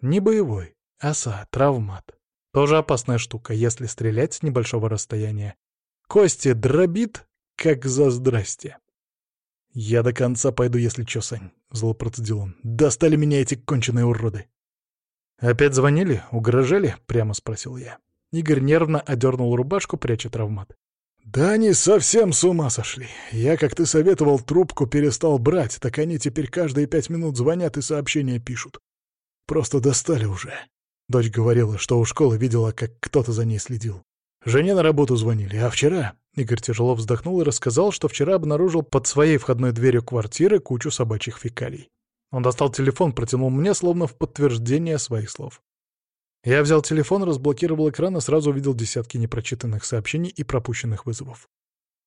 Не боевой, оса, травмат. Тоже опасная штука, если стрелять с небольшого расстояния. Кости дробит, как за здрасте. «Я до конца пойду, если чё, Сань», — зло процедил он. «Достали меня эти конченые уроды». «Опять звонили? Угрожали?» — прямо спросил я. Игорь нервно одернул рубашку, пряча травмат. «Да они совсем с ума сошли. Я, как ты советовал, трубку перестал брать, так они теперь каждые пять минут звонят и сообщения пишут. Просто достали уже». Дочь говорила, что у школы видела, как кто-то за ней следил. Жене на работу звонили, а вчера... Игорь тяжело вздохнул и рассказал, что вчера обнаружил под своей входной дверью квартиры кучу собачьих фекалий. Он достал телефон, протянул мне, словно в подтверждение своих слов. Я взял телефон, разблокировал экран и сразу увидел десятки непрочитанных сообщений и пропущенных вызовов.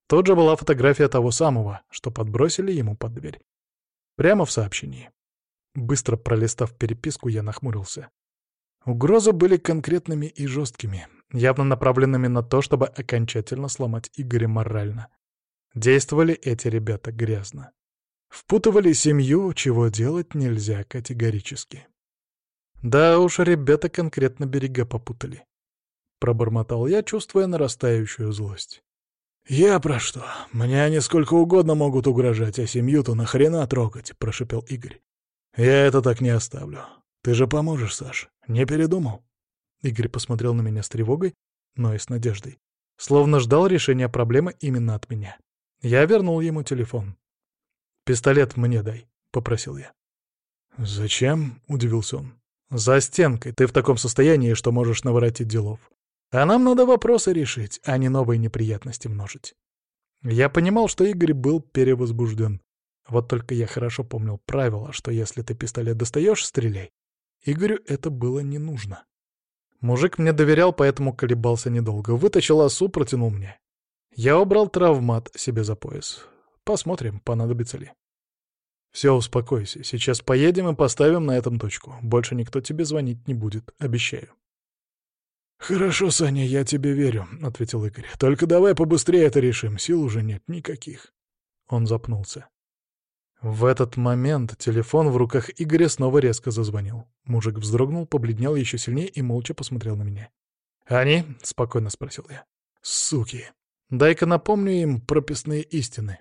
Тут же была фотография того самого, что подбросили ему под дверь. Прямо в сообщении. Быстро пролистав переписку, я нахмурился. Угрозы были конкретными и жесткими, явно направленными на то, чтобы окончательно сломать Игоря морально. Действовали эти ребята грязно. Впутывали семью, чего делать нельзя категорически. Да уж, ребята конкретно берега попутали. Пробормотал я, чувствуя нарастающую злость. «Я про что? Мне они сколько угодно могут угрожать, а семью-то нахрена трогать?» — прошипел Игорь. «Я это так не оставлю. Ты же поможешь, Саш. Не передумал?» Игорь посмотрел на меня с тревогой, но и с надеждой. Словно ждал решения проблемы именно от меня. Я вернул ему телефон. «Пистолет мне дай», — попросил я. «Зачем?» — удивился он. «За стенкой. Ты в таком состоянии, что можешь наворотить делов. А нам надо вопросы решить, а не новые неприятности множить». Я понимал, что Игорь был перевозбужден. Вот только я хорошо помнил правило, что если ты пистолет достаешь, стреляй. Игорю это было не нужно. Мужик мне доверял, поэтому колебался недолго. Вытащил осу, протянул мне. Я убрал травмат себе за пояс. Посмотрим, понадобится ли. Все, успокойся. Сейчас поедем и поставим на этом точку. Больше никто тебе звонить не будет, обещаю. «Хорошо, Саня, я тебе верю», — ответил Игорь. «Только давай побыстрее это решим, сил уже нет никаких». Он запнулся. В этот момент телефон в руках Игоря снова резко зазвонил. Мужик вздрогнул, побледнел еще сильнее и молча посмотрел на меня. «Они?» — спокойно спросил я. «Суки! Дай-ка напомню им прописные истины».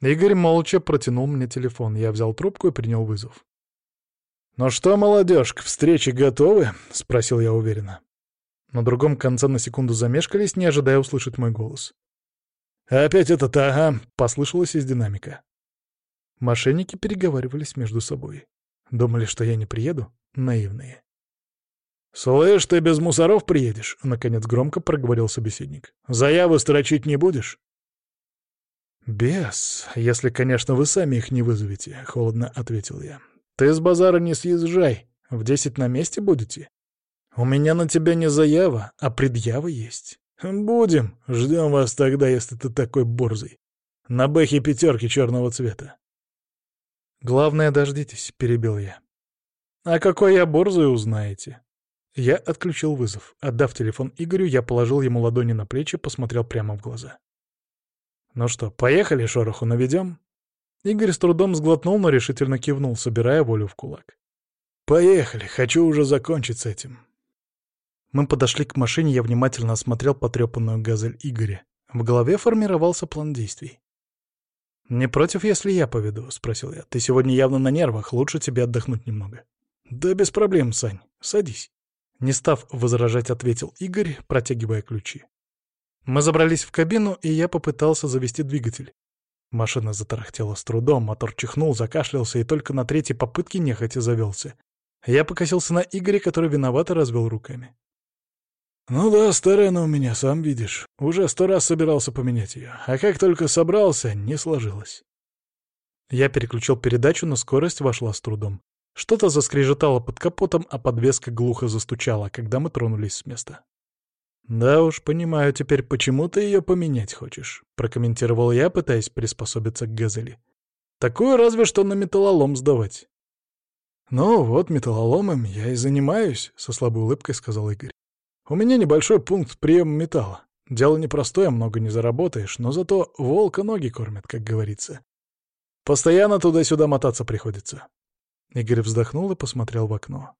Игорь молча протянул мне телефон. Я взял трубку и принял вызов. «Ну что, молодежь, к встрече готовы?» — спросил я уверенно. На другом конце на секунду замешкались, не ожидая услышать мой голос. «Опять этот ага!» — послышалось из динамика. Мошенники переговаривались между собой. Думали, что я не приеду? Наивные. «Слышь, ты без мусоров приедешь?» — наконец громко проговорил собеседник. «Заяву строчить не будешь?» «Без, если, конечно, вы сами их не вызовете», — холодно ответил я. «Ты с базара не съезжай. В десять на месте будете? У меня на тебя не заява, а предъява есть. Будем. Ждем вас тогда, если ты такой борзый. На бэхе пятерки черного цвета. «Главное, дождитесь», — перебил я. «А какой я борзый, узнаете». Я отключил вызов. Отдав телефон Игорю, я положил ему ладони на плечи, посмотрел прямо в глаза. «Ну что, поехали, шороху наведем?» Игорь с трудом сглотнул, но решительно кивнул, собирая волю в кулак. «Поехали, хочу уже закончить с этим». Мы подошли к машине, я внимательно осмотрел потрепанную газель Игоря. В голове формировался план действий. «Не против, если я поведу?» — спросил я. «Ты сегодня явно на нервах, лучше тебе отдохнуть немного». «Да без проблем, Сань. Садись». Не став возражать, ответил Игорь, протягивая ключи. Мы забрались в кабину, и я попытался завести двигатель. Машина затарахтела с трудом, мотор чихнул, закашлялся и только на третьей попытке нехотя завелся. Я покосился на Игоря, который виновато развел руками. «Ну да, старая она у меня, сам видишь. Уже сто раз собирался поменять ее. А как только собрался, не сложилось». Я переключил передачу, но скорость вошла с трудом. Что-то заскрежетало под капотом, а подвеска глухо застучала, когда мы тронулись с места. «Да уж, понимаю теперь, почему ты ее поменять хочешь», — прокомментировал я, пытаясь приспособиться к «Газели». «Такую разве что на металлолом сдавать». «Ну вот, металлоломом я и занимаюсь», — со слабой улыбкой сказал Игорь. У меня небольшой пункт приема металла. Дело непростое, много не заработаешь, но зато волка ноги кормят, как говорится. Постоянно туда-сюда мотаться приходится. Игорь вздохнул и посмотрел в окно.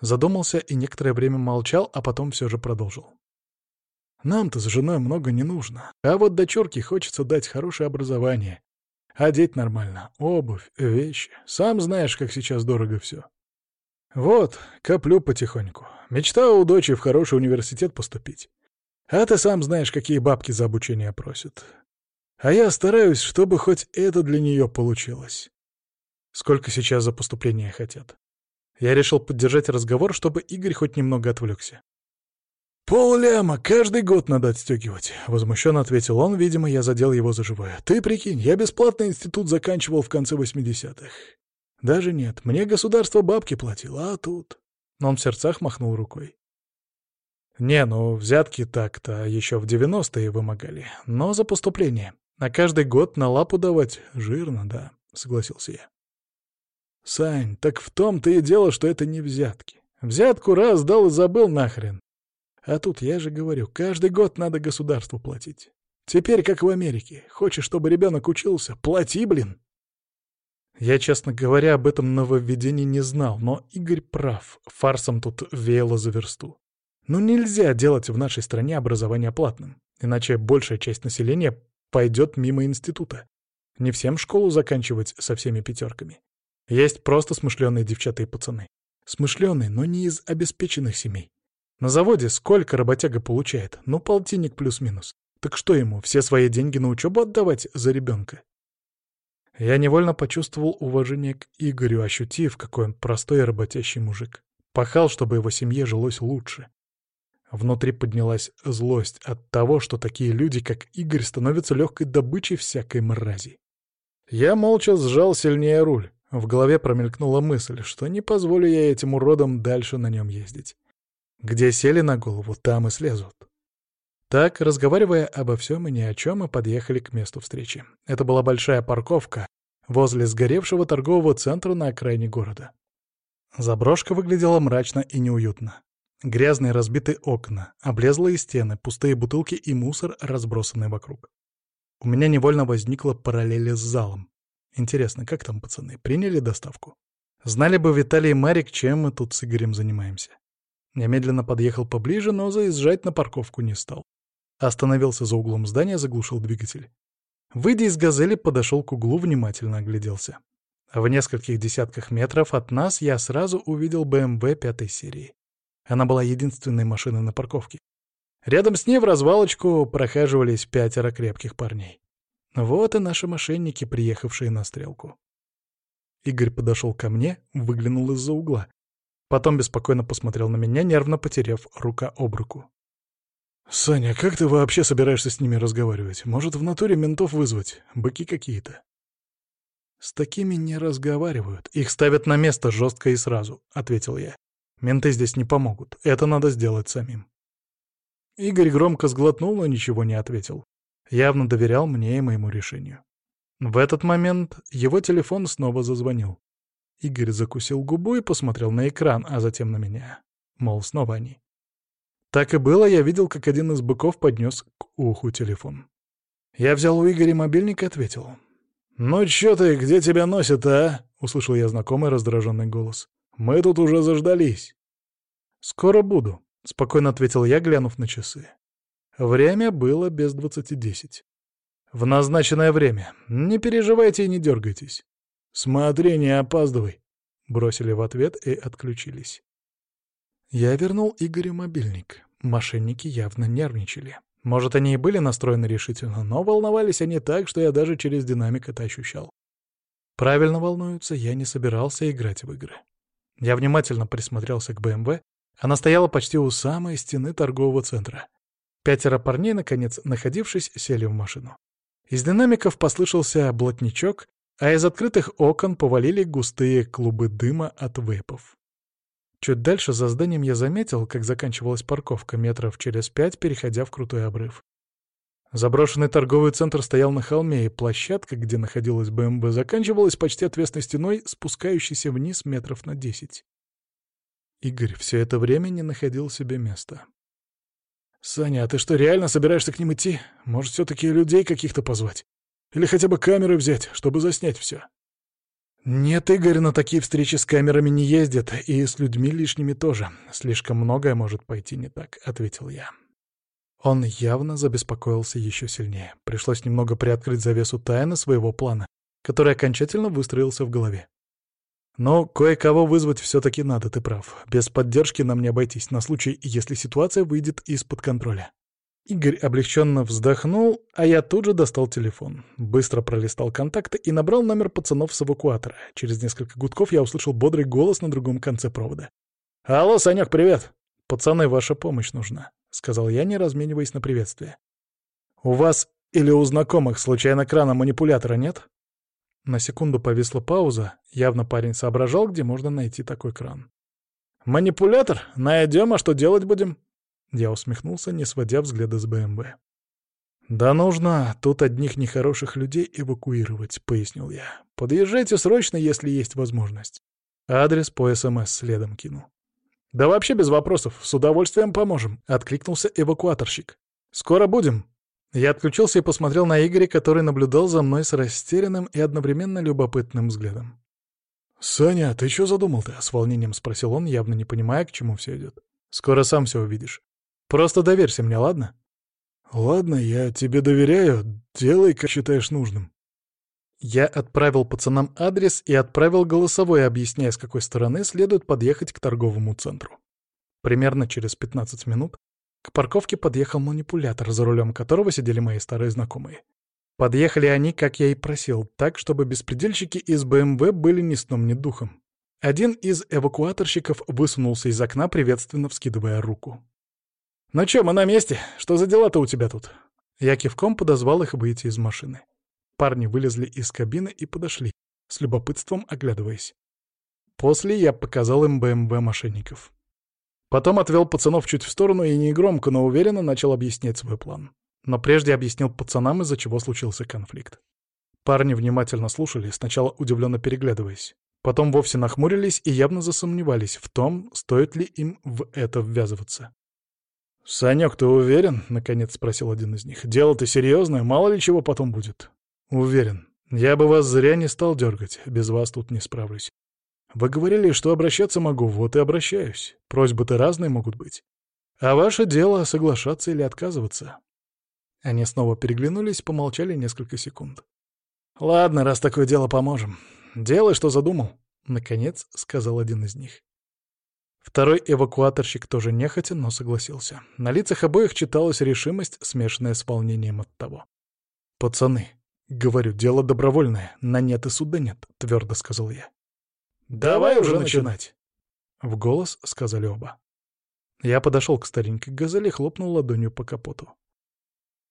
Задумался и некоторое время молчал, а потом все же продолжил. Нам-то с женой много не нужно, а вот дочурке хочется дать хорошее образование. Одеть нормально, обувь, вещи. Сам знаешь, как сейчас дорого все. Вот, коплю потихоньку. Мечта у дочери в хороший университет поступить. А ты сам знаешь, какие бабки за обучение просят. А я стараюсь, чтобы хоть это для нее получилось. Сколько сейчас за поступление хотят? Я решил поддержать разговор, чтобы Игорь хоть немного отвлекся. «Полляма каждый год надо отстегивать», — возмущенно ответил он. Видимо, я задел его за живое. «Ты прикинь, я бесплатный институт заканчивал в конце 80-х. Даже нет, мне государство бабки платило, а тут...» Он в сердцах махнул рукой. «Не, ну, взятки так-то еще в 90-е вымогали. Но за поступление. А каждый год на лапу давать жирно, да», — согласился я. «Сань, так в том-то и дело, что это не взятки. Взятку раз дал и забыл нахрен. А тут, я же говорю, каждый год надо государству платить. Теперь, как в Америке. Хочешь, чтобы ребенок учился? Плати, блин!» Я, честно говоря, об этом нововведении не знал, но Игорь прав. Фарсом тут веяло за версту. Ну нельзя делать в нашей стране образование платным, иначе большая часть населения пойдет мимо института. Не всем школу заканчивать со всеми пятерками. Есть просто смышленые девчата и пацаны. Смышленые, но не из обеспеченных семей. На заводе сколько работяга получает? Ну, полтинник плюс-минус. Так что ему, все свои деньги на учебу отдавать за ребенка? Я невольно почувствовал уважение к Игорю, ощутив, какой он простой и работящий мужик. Пахал, чтобы его семье жилось лучше. Внутри поднялась злость от того, что такие люди, как Игорь, становятся легкой добычей всякой мрази. Я молча сжал сильнее руль. В голове промелькнула мысль, что не позволю я этим уродам дальше на нем ездить. Где сели на голову, там и слезут. Так, разговаривая обо всем и ни о чем, мы подъехали к месту встречи. Это была большая парковка возле сгоревшего торгового центра на окраине города. Заброшка выглядела мрачно и неуютно. Грязные разбитые окна, облезлые стены, пустые бутылки и мусор, разбросанные вокруг. У меня невольно возникла параллель с залом. Интересно, как там пацаны, приняли доставку? Знали бы Виталий и Марик, чем мы тут с Игорем занимаемся. Я медленно подъехал поближе, но заезжать на парковку не стал. Остановился за углом здания, заглушил двигатель. Выйдя из «Газели», подошел к углу, внимательно огляделся. В нескольких десятках метров от нас я сразу увидел БМВ пятой серии. Она была единственной машиной на парковке. Рядом с ней в развалочку прохаживались пятеро крепких парней. Вот и наши мошенники, приехавшие на стрелку. Игорь подошел ко мне, выглянул из-за угла. Потом беспокойно посмотрел на меня, нервно потеряв рука об руку. «Саня, как ты вообще собираешься с ними разговаривать? Может, в натуре ментов вызвать? Быки какие-то?» «С такими не разговаривают. Их ставят на место жестко и сразу», — ответил я. «Менты здесь не помогут. Это надо сделать самим». Игорь громко сглотнул, но ничего не ответил. Явно доверял мне и моему решению. В этот момент его телефон снова зазвонил. Игорь закусил губу и посмотрел на экран, а затем на меня. Мол, снова они. Так и было, я видел, как один из быков поднес к уху телефон. Я взял у Игоря мобильник и ответил. «Ну чё ты, где тебя носят, а?» — услышал я знакомый раздраженный голос. «Мы тут уже заждались». «Скоро буду», — спокойно ответил я, глянув на часы. Время было без двадцати десять. «В назначенное время. Не переживайте и не дергайтесь». «Смотри, не опаздывай», — бросили в ответ и отключились. Я вернул Игорю мобильник. Мошенники явно нервничали. Может, они и были настроены решительно, но волновались они так, что я даже через динамик это ощущал. Правильно волнуются, я не собирался играть в игры. Я внимательно присмотрелся к БМВ. Она стояла почти у самой стены торгового центра. Пятеро парней, наконец, находившись, сели в машину. Из динамиков послышался блатничок, а из открытых окон повалили густые клубы дыма от вейпов. Чуть дальше за зданием я заметил, как заканчивалась парковка метров через пять, переходя в крутой обрыв. Заброшенный торговый центр стоял на холме, и площадка, где находилась БМБ, заканчивалась почти отвесной стеной, спускающейся вниз метров на десять. Игорь все это время не находил себе места. «Саня, а ты что, реально собираешься к ним идти? Может, все-таки людей каких-то позвать?» Или хотя бы камеры взять, чтобы заснять все. «Нет, Игорь на такие встречи с камерами не ездит, и с людьми лишними тоже. Слишком многое может пойти не так», — ответил я. Он явно забеспокоился еще сильнее. Пришлось немного приоткрыть завесу тайны своего плана, который окончательно выстроился в голове. Но кое-кого вызвать все-таки надо, ты прав. Без поддержки нам не обойтись, на случай, если ситуация выйдет из-под контроля. Игорь облегченно вздохнул, а я тут же достал телефон. Быстро пролистал контакты и набрал номер пацанов с эвакуатора. Через несколько гудков я услышал бодрый голос на другом конце провода. «Алло, Санек, привет!» «Пацаны, ваша помощь нужна», — сказал я, не размениваясь на приветствие. «У вас или у знакомых случайно крана манипулятора нет?» На секунду повисла пауза. Явно парень соображал, где можно найти такой кран. «Манипулятор? Найдем, а что делать будем?» Я усмехнулся, не сводя взгляда с БМВ. «Да нужно тут одних нехороших людей эвакуировать», — пояснил я. «Подъезжайте срочно, если есть возможность». Адрес по СМС следом кину. «Да вообще без вопросов, с удовольствием поможем», — откликнулся эвакуаторщик. «Скоро будем». Я отключился и посмотрел на Игоря, который наблюдал за мной с растерянным и одновременно любопытным взглядом. «Саня, ты что задумал-то?» — с волнением спросил он, явно не понимая, к чему все идет. «Скоро сам все увидишь. Просто доверься мне, ладно? Ладно, я тебе доверяю. Делай, как считаешь нужным. Я отправил пацанам адрес и отправил голосовое, объясняя, с какой стороны следует подъехать к торговому центру. Примерно через 15 минут к парковке подъехал манипулятор, за рулем которого сидели мои старые знакомые. Подъехали они, как я и просил, так, чтобы беспредельщики из БМВ были ни сном, ни духом. Один из эвакуаторщиков высунулся из окна, приветственно вскидывая руку. «Ну чё, мы на месте? Что за дела-то у тебя тут?» Я кивком подозвал их выйти из машины. Парни вылезли из кабины и подошли, с любопытством оглядываясь. После я показал им БМВ мошенников. Потом отвел пацанов чуть в сторону и негромко, но уверенно начал объяснять свой план. Но прежде объяснил пацанам, из-за чего случился конфликт. Парни внимательно слушали, сначала удивленно переглядываясь. Потом вовсе нахмурились и явно засомневались в том, стоит ли им в это ввязываться. «Санек, ты уверен?» — наконец спросил один из них. «Дело-то серьезное, мало ли чего потом будет». «Уверен. Я бы вас зря не стал дергать, без вас тут не справлюсь. Вы говорили, что обращаться могу, вот и обращаюсь. Просьбы-то разные могут быть. А ваше дело — соглашаться или отказываться». Они снова переглянулись, помолчали несколько секунд. «Ладно, раз такое дело, поможем. Делай, что задумал», — наконец сказал один из них. Второй эвакуаторщик тоже нехотя, но согласился. На лицах обоих читалась решимость, смешанная с волнением от того. «Пацаны, говорю, дело добровольное, на нет и суда нет», — твердо сказал я. «Давай уже начинать!» В голос сказали оба. Я подошел к старенькой газели и хлопнул ладонью по капоту.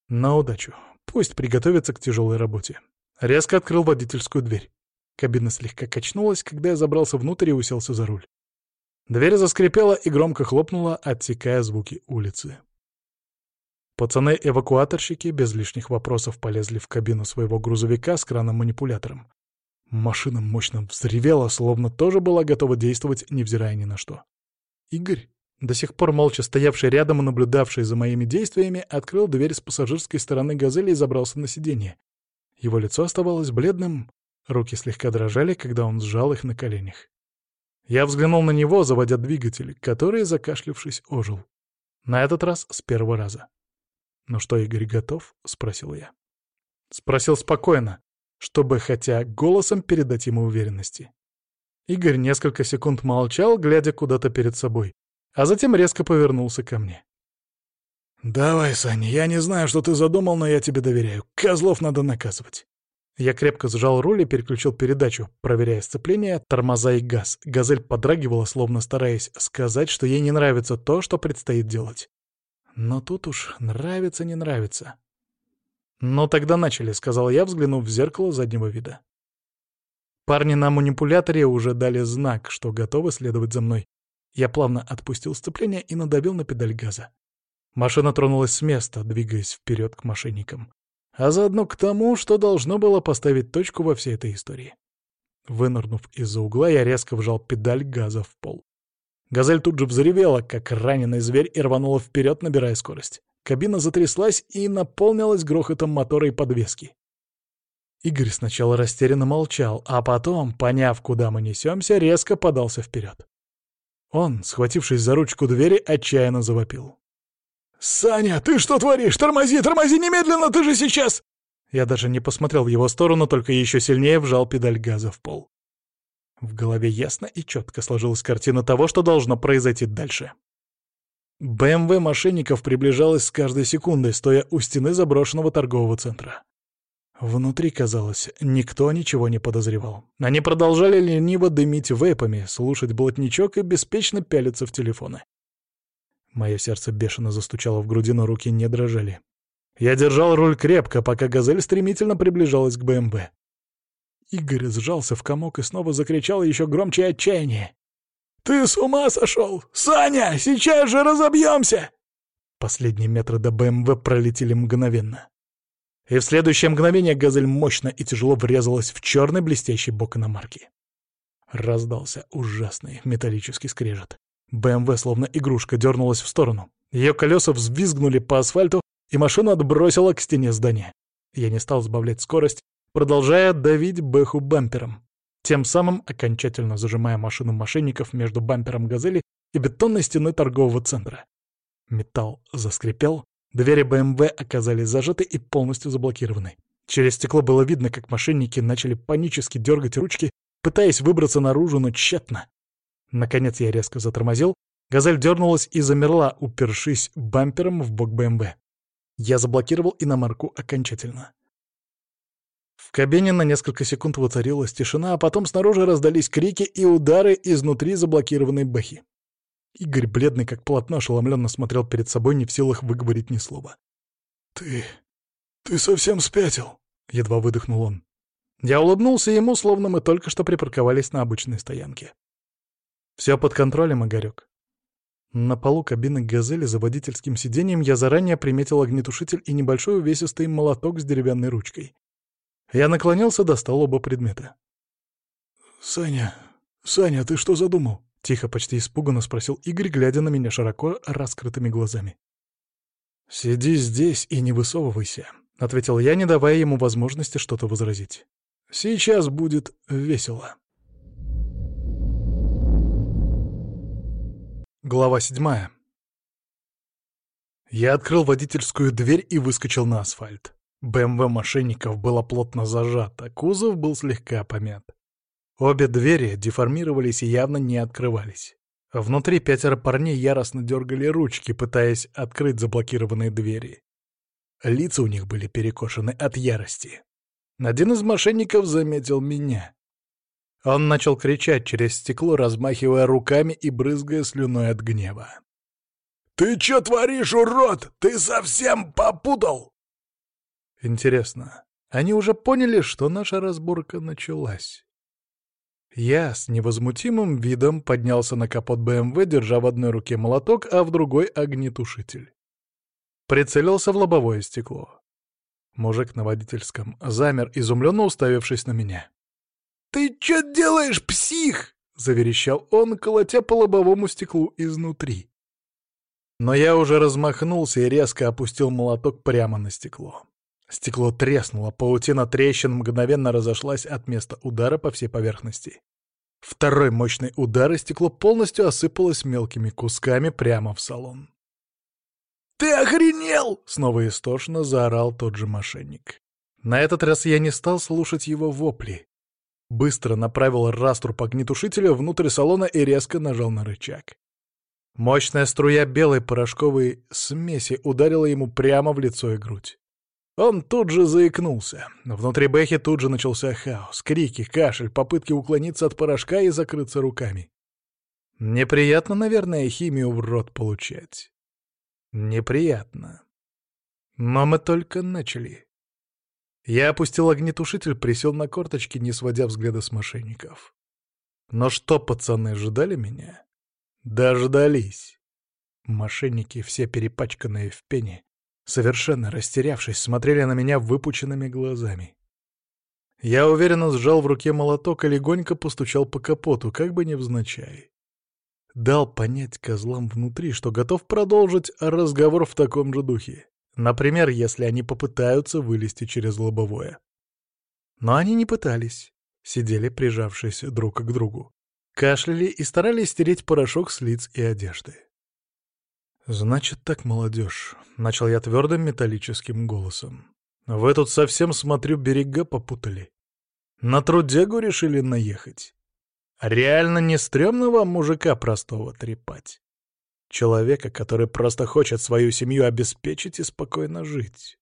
На удачу. Пусть приготовится к тяжелой работе. Резко открыл водительскую дверь. Кабина слегка качнулась, когда я забрался внутрь и уселся за руль. Дверь заскрипела и громко хлопнула, отсекая звуки улицы. Пацаны-эвакуаторщики без лишних вопросов полезли в кабину своего грузовика с краном-манипулятором. Машина мощно взревела, словно тоже была готова действовать, невзирая ни на что. Игорь, до сих пор молча стоявший рядом и наблюдавший за моими действиями, открыл дверь с пассажирской стороны «Газели» и забрался на сиденье. Его лицо оставалось бледным, руки слегка дрожали, когда он сжал их на коленях. Я взглянул на него, заводя двигатель, который, закашлившись, ожил. На этот раз с первого раза. «Ну что, Игорь, готов?» — спросил я. Спросил спокойно, чтобы хотя голосом передать ему уверенности. Игорь несколько секунд молчал, глядя куда-то перед собой, а затем резко повернулся ко мне. «Давай, Саня, я не знаю, что ты задумал, но я тебе доверяю. Козлов надо наказывать. Я крепко сжал руль и переключил передачу, проверяя сцепление, тормоза и газ. Газель подрагивала, словно стараясь сказать, что ей не нравится то, что предстоит делать. Но тут уж нравится, не нравится. «Ну тогда начали», — сказал я, взглянув в зеркало заднего вида. Парни на манипуляторе уже дали знак, что готовы следовать за мной. Я плавно отпустил сцепление и надавил на педаль газа. Машина тронулась с места, двигаясь вперед к мошенникам а заодно к тому, что должно было поставить точку во всей этой истории. Вынырнув из-за угла, я резко вжал педаль газа в пол. Газель тут же взревела, как раненый зверь, и рванула вперед, набирая скорость. Кабина затряслась и наполнилась грохотом мотора и подвески. Игорь сначала растерянно молчал, а потом, поняв, куда мы несемся, резко подался вперед. Он, схватившись за ручку двери, отчаянно завопил. «Саня, ты что творишь? Тормози, тормози немедленно, ты же сейчас...» Я даже не посмотрел в его сторону, только еще сильнее вжал педаль газа в пол. В голове ясно и четко сложилась картина того, что должно произойти дальше. БМВ мошенников приближалась с каждой секундой, стоя у стены заброшенного торгового центра. Внутри, казалось, никто ничего не подозревал. Они продолжали лениво дымить вейпами, слушать блатничок и беспечно пялиться в телефоны. Мое сердце бешено застучало в груди, но руки не дрожали. Я держал руль крепко, пока «Газель» стремительно приближалась к БМВ. Игорь сжался в комок и снова закричал еще громче отчаяние. «Ты с ума сошел! Саня, сейчас же разобьемся!» Последние метры до БМВ пролетели мгновенно. И в следующее мгновение «Газель» мощно и тяжело врезалась в черный блестящий бок иномарки. Раздался ужасный металлический скрежет. БМВ, словно игрушка, дернулась в сторону. Ее колеса взвизгнули по асфальту, и машину отбросило к стене здания. Я не стал сбавлять скорость, продолжая давить Бэху бампером, тем самым окончательно зажимая машину мошенников между бампером «Газели» и бетонной стеной торгового центра. Металл заскрипел, двери БМВ оказались зажаты и полностью заблокированы. Через стекло было видно, как мошенники начали панически дергать ручки, пытаясь выбраться наружу, но тщетно. Наконец я резко затормозил, газель дернулась и замерла, упершись бампером в бок БМВ. Я заблокировал иномарку окончательно. В кабине на несколько секунд воцарилась тишина, а потом снаружи раздались крики и удары изнутри заблокированной бэхи. Игорь, бледный как полотно, ошеломленно смотрел перед собой, не в силах выговорить ни слова. «Ты... ты совсем спятил?» — едва выдохнул он. Я улыбнулся ему, словно мы только что припарковались на обычной стоянке. Все под контролем, Игорек. На полу кабины «Газели» за водительским сиденьем я заранее приметил огнетушитель и небольшой увесистый молоток с деревянной ручкой. Я наклонился, достал оба предмета. «Саня, Саня, ты что задумал?» — тихо, почти испуганно спросил Игорь, глядя на меня широко раскрытыми глазами. «Сиди здесь и не высовывайся», — ответил я, не давая ему возможности что-то возразить. «Сейчас будет весело». Глава седьмая. Я открыл водительскую дверь и выскочил на асфальт. БМВ мошенников было плотно зажато, кузов был слегка помят. Обе двери деформировались и явно не открывались. Внутри пятеро парней яростно дергали ручки, пытаясь открыть заблокированные двери. Лица у них были перекошены от ярости. Один из мошенников заметил меня. Он начал кричать через стекло, размахивая руками и брызгая слюной от гнева. «Ты чё творишь, урод? Ты совсем попутал?» Интересно, они уже поняли, что наша разборка началась? Я с невозмутимым видом поднялся на капот БМВ, держа в одной руке молоток, а в другой — огнетушитель. Прицелился в лобовое стекло. Мужик на водительском замер, изумленно уставившись на меня. «Ты что делаешь, псих?» — заверещал он, колотя по лобовому стеклу изнутри. Но я уже размахнулся и резко опустил молоток прямо на стекло. Стекло треснуло, паутина трещин мгновенно разошлась от места удара по всей поверхности. Второй мощный удар, и стекло полностью осыпалось мелкими кусками прямо в салон. «Ты охренел!» — снова истошно заорал тот же мошенник. На этот раз я не стал слушать его вопли. Быстро направил раструб огнетушителя внутрь салона и резко нажал на рычаг. Мощная струя белой порошковой смеси ударила ему прямо в лицо и грудь. Он тут же заикнулся. Внутри Бэхи тут же начался хаос, крики, кашель, попытки уклониться от порошка и закрыться руками. Неприятно, наверное, химию в рот получать. Неприятно. Но мы только начали. Я опустил огнетушитель, присел на корточки, не сводя взгляда с мошенников. Но что пацаны ожидали меня? Дождались. Мошенники, все перепачканные в пене, совершенно растерявшись, смотрели на меня выпученными глазами. Я уверенно сжал в руке молоток и легонько постучал по капоту, как бы невзначай. Дал понять козлам внутри, что готов продолжить разговор в таком же духе. Например, если они попытаются вылезти через лобовое. Но они не пытались. Сидели, прижавшись друг к другу. Кашляли и старались стереть порошок с лиц и одежды. «Значит так, молодежь», — начал я твердым металлическим голосом. «Вы тут совсем, смотрю, берега попутали. На трудягу решили наехать. Реально не стрёмно вам мужика простого трепать? Человека, который просто хочет свою семью обеспечить и спокойно жить».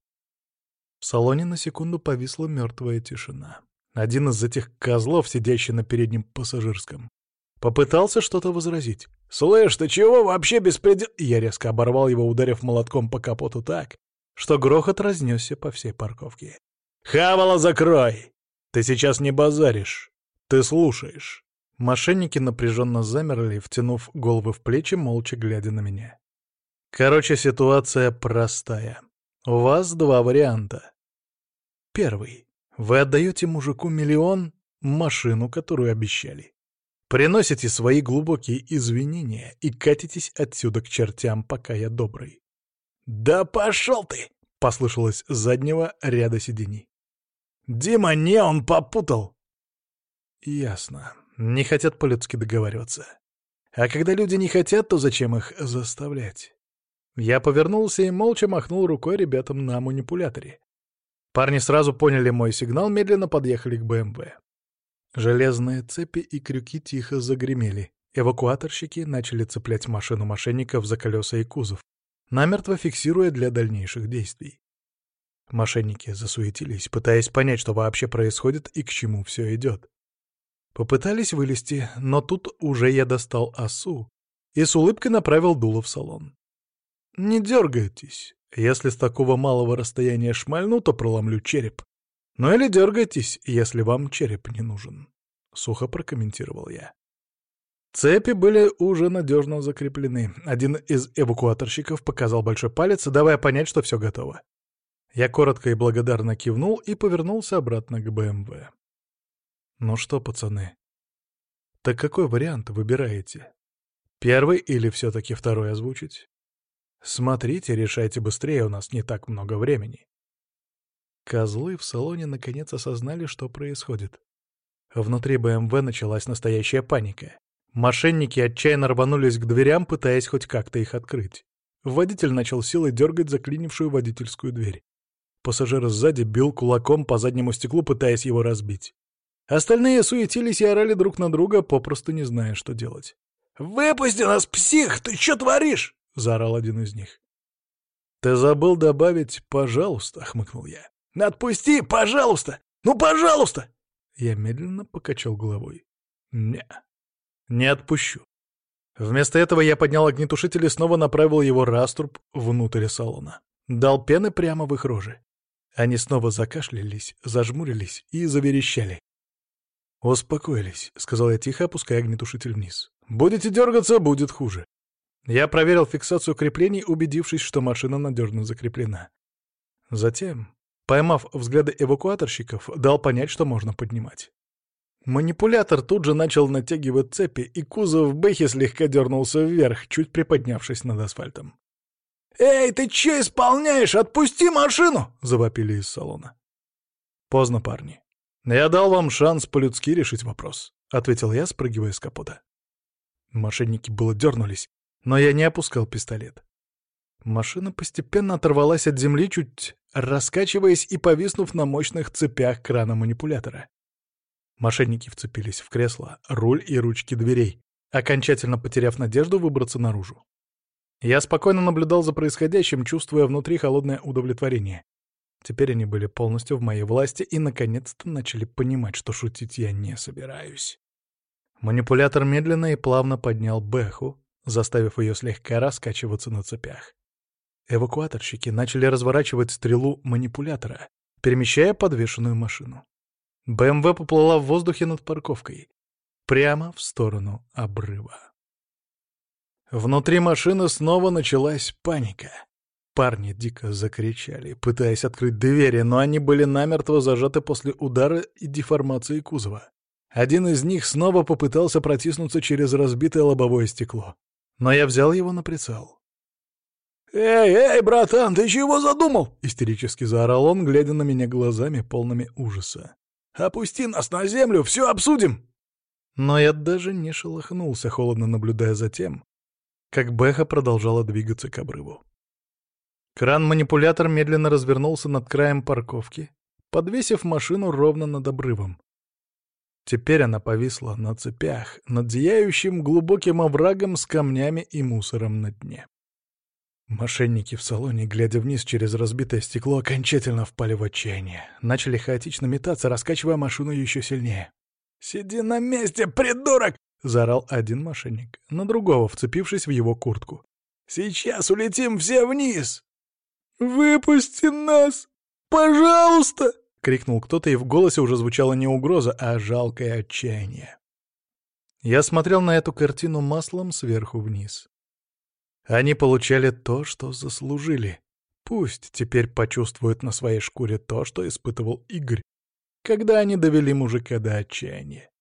В салоне на секунду повисла мертвая тишина. Один из этих козлов, сидящий на переднем пассажирском, попытался что-то возразить. «Слышь, ты чего вообще беспредел...» Я резко оборвал его, ударив молотком по капоту так, что грохот разнесся по всей парковке. «Хавала, закрой! Ты сейчас не базаришь, ты слушаешь!» Мошенники напряженно замерли, втянув головы в плечи, молча глядя на меня. Короче, ситуация простая. У вас два варианта. Первый. Вы отдаете мужику миллион, машину, которую обещали. Приносите свои глубокие извинения и катитесь отсюда к чертям, пока я добрый. «Да пошел ты!» — послышалось с заднего ряда сидений. «Дима, не, он попутал!» Ясно. Не хотят по-людски договариваться. А когда люди не хотят, то зачем их заставлять? Я повернулся и молча махнул рукой ребятам на манипуляторе. Парни сразу поняли мой сигнал, медленно подъехали к БМВ. Железные цепи и крюки тихо загремели. Эвакуаторщики начали цеплять машину мошенников за колеса и кузов, намертво фиксируя для дальнейших действий. Мошенники засуетились, пытаясь понять, что вообще происходит и к чему все идет. Попытались вылезти, но тут уже я достал осу и с улыбкой направил дуло в салон. «Не дергайтесь. Если с такого малого расстояния шмальну, то проломлю череп. Ну или дергайтесь, если вам череп не нужен», — сухо прокомментировал я. Цепи были уже надежно закреплены. Один из эвакуаторщиков показал большой палец, давая понять, что все готово. Я коротко и благодарно кивнул и повернулся обратно к БМВ. «Ну что, пацаны, так какой вариант выбираете? Первый или все-таки второй озвучить? Смотрите, решайте быстрее, у нас не так много времени». Козлы в салоне наконец осознали, что происходит. Внутри БМВ началась настоящая паника. Мошенники отчаянно рванулись к дверям, пытаясь хоть как-то их открыть. Водитель начал силой дергать заклинившую водительскую дверь. Пассажир сзади бил кулаком по заднему стеклу, пытаясь его разбить. Остальные суетились и орали друг на друга, попросту не зная, что делать. «Выпусти нас, псих! Ты что творишь?» — заорал один из них. «Ты забыл добавить «пожалуйста», — хмыкнул я. «Отпусти, пожалуйста! Ну, пожалуйста!» Я медленно покачал головой. «Не, не отпущу». Вместо этого я поднял огнетушитель и снова направил его раструб внутрь салона. Дал пены прямо в их рожи. Они снова закашлялись, зажмурились и заверещали. «Успокоились», — сказал я тихо, опуская огнетушитель вниз. «Будете дергаться, будет хуже». Я проверил фиксацию креплений, убедившись, что машина надежно закреплена. Затем Поймав взгляды эвакуаторщиков, дал понять, что можно поднимать. Манипулятор тут же начал натягивать цепи, и кузов Бэхи слегка дернулся вверх, чуть приподнявшись над асфальтом. «Эй, ты че исполняешь? Отпусти машину!» — завопили из салона. «Поздно, парни. Я дал вам шанс по-людски решить вопрос», — ответил я, спрыгивая с капота. Мошенники было дернулись, но я не опускал пистолет. Машина постепенно оторвалась от земли, чуть раскачиваясь и повиснув на мощных цепях крана манипулятора. Мошенники вцепились в кресло, руль и ручки дверей, окончательно потеряв надежду выбраться наружу. Я спокойно наблюдал за происходящим, чувствуя внутри холодное удовлетворение. Теперь они были полностью в моей власти и, наконец-то, начали понимать, что шутить я не собираюсь. Манипулятор медленно и плавно поднял Бэху, заставив ее слегка раскачиваться на цепях. Эвакуаторщики начали разворачивать стрелу манипулятора, перемещая подвешенную машину. БМВ поплыла в воздухе над парковкой, прямо в сторону обрыва. Внутри машины снова началась паника. Парни дико закричали, пытаясь открыть двери, но они были намертво зажаты после удара и деформации кузова. Один из них снова попытался протиснуться через разбитое лобовое стекло. Но я взял его на прицел. «Эй, эй, братан, ты чего задумал?» — истерически заорал он, глядя на меня глазами, полными ужаса. Опусти нас на землю, все обсудим!» Но я даже не шелохнулся, холодно наблюдая за тем, как Бэха продолжала двигаться к обрыву. Кран-манипулятор медленно развернулся над краем парковки, подвесив машину ровно над обрывом. Теперь она повисла на цепях, над зияющим глубоким оврагом с камнями и мусором на дне. Мошенники в салоне, глядя вниз через разбитое стекло, окончательно впали в отчаяние. Начали хаотично метаться, раскачивая машину еще сильнее. «Сиди на месте, придурок!» — заорал один мошенник, на другого, вцепившись в его куртку. «Сейчас улетим все вниз!» «Выпусти нас! Пожалуйста!» — крикнул кто-то, и в голосе уже звучала не угроза, а жалкое отчаяние. Я смотрел на эту картину маслом сверху вниз. Они получали то, что заслужили. Пусть теперь почувствуют на своей шкуре то, что испытывал Игорь, когда они довели мужика до отчаяния.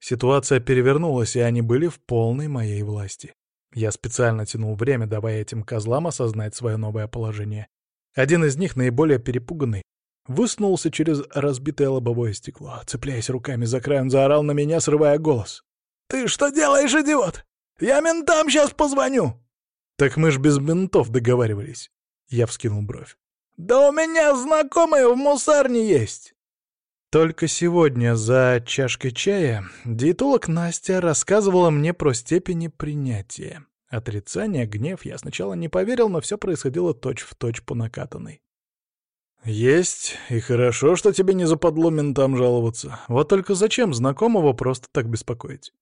Ситуация перевернулась, и они были в полной моей власти. Я специально тянул время, давая этим козлам осознать свое новое положение. Один из них, наиболее перепуганный, высунулся через разбитое лобовое стекло. Цепляясь руками за край, он заорал на меня, срывая голос. «Ты что делаешь, идиот? Я ментам сейчас позвоню!» «Так мы ж без ментов договаривались». Я вскинул бровь. «Да у меня знакомые в мусарне есть!» Только сегодня за чашкой чая диетолог Настя рассказывала мне про степени принятия. Отрицание, гнев я сначала не поверил, но все происходило точь-в-точь точь по накатанной. «Есть, и хорошо, что тебе не западло ментам жаловаться. Вот только зачем знакомого просто так беспокоить?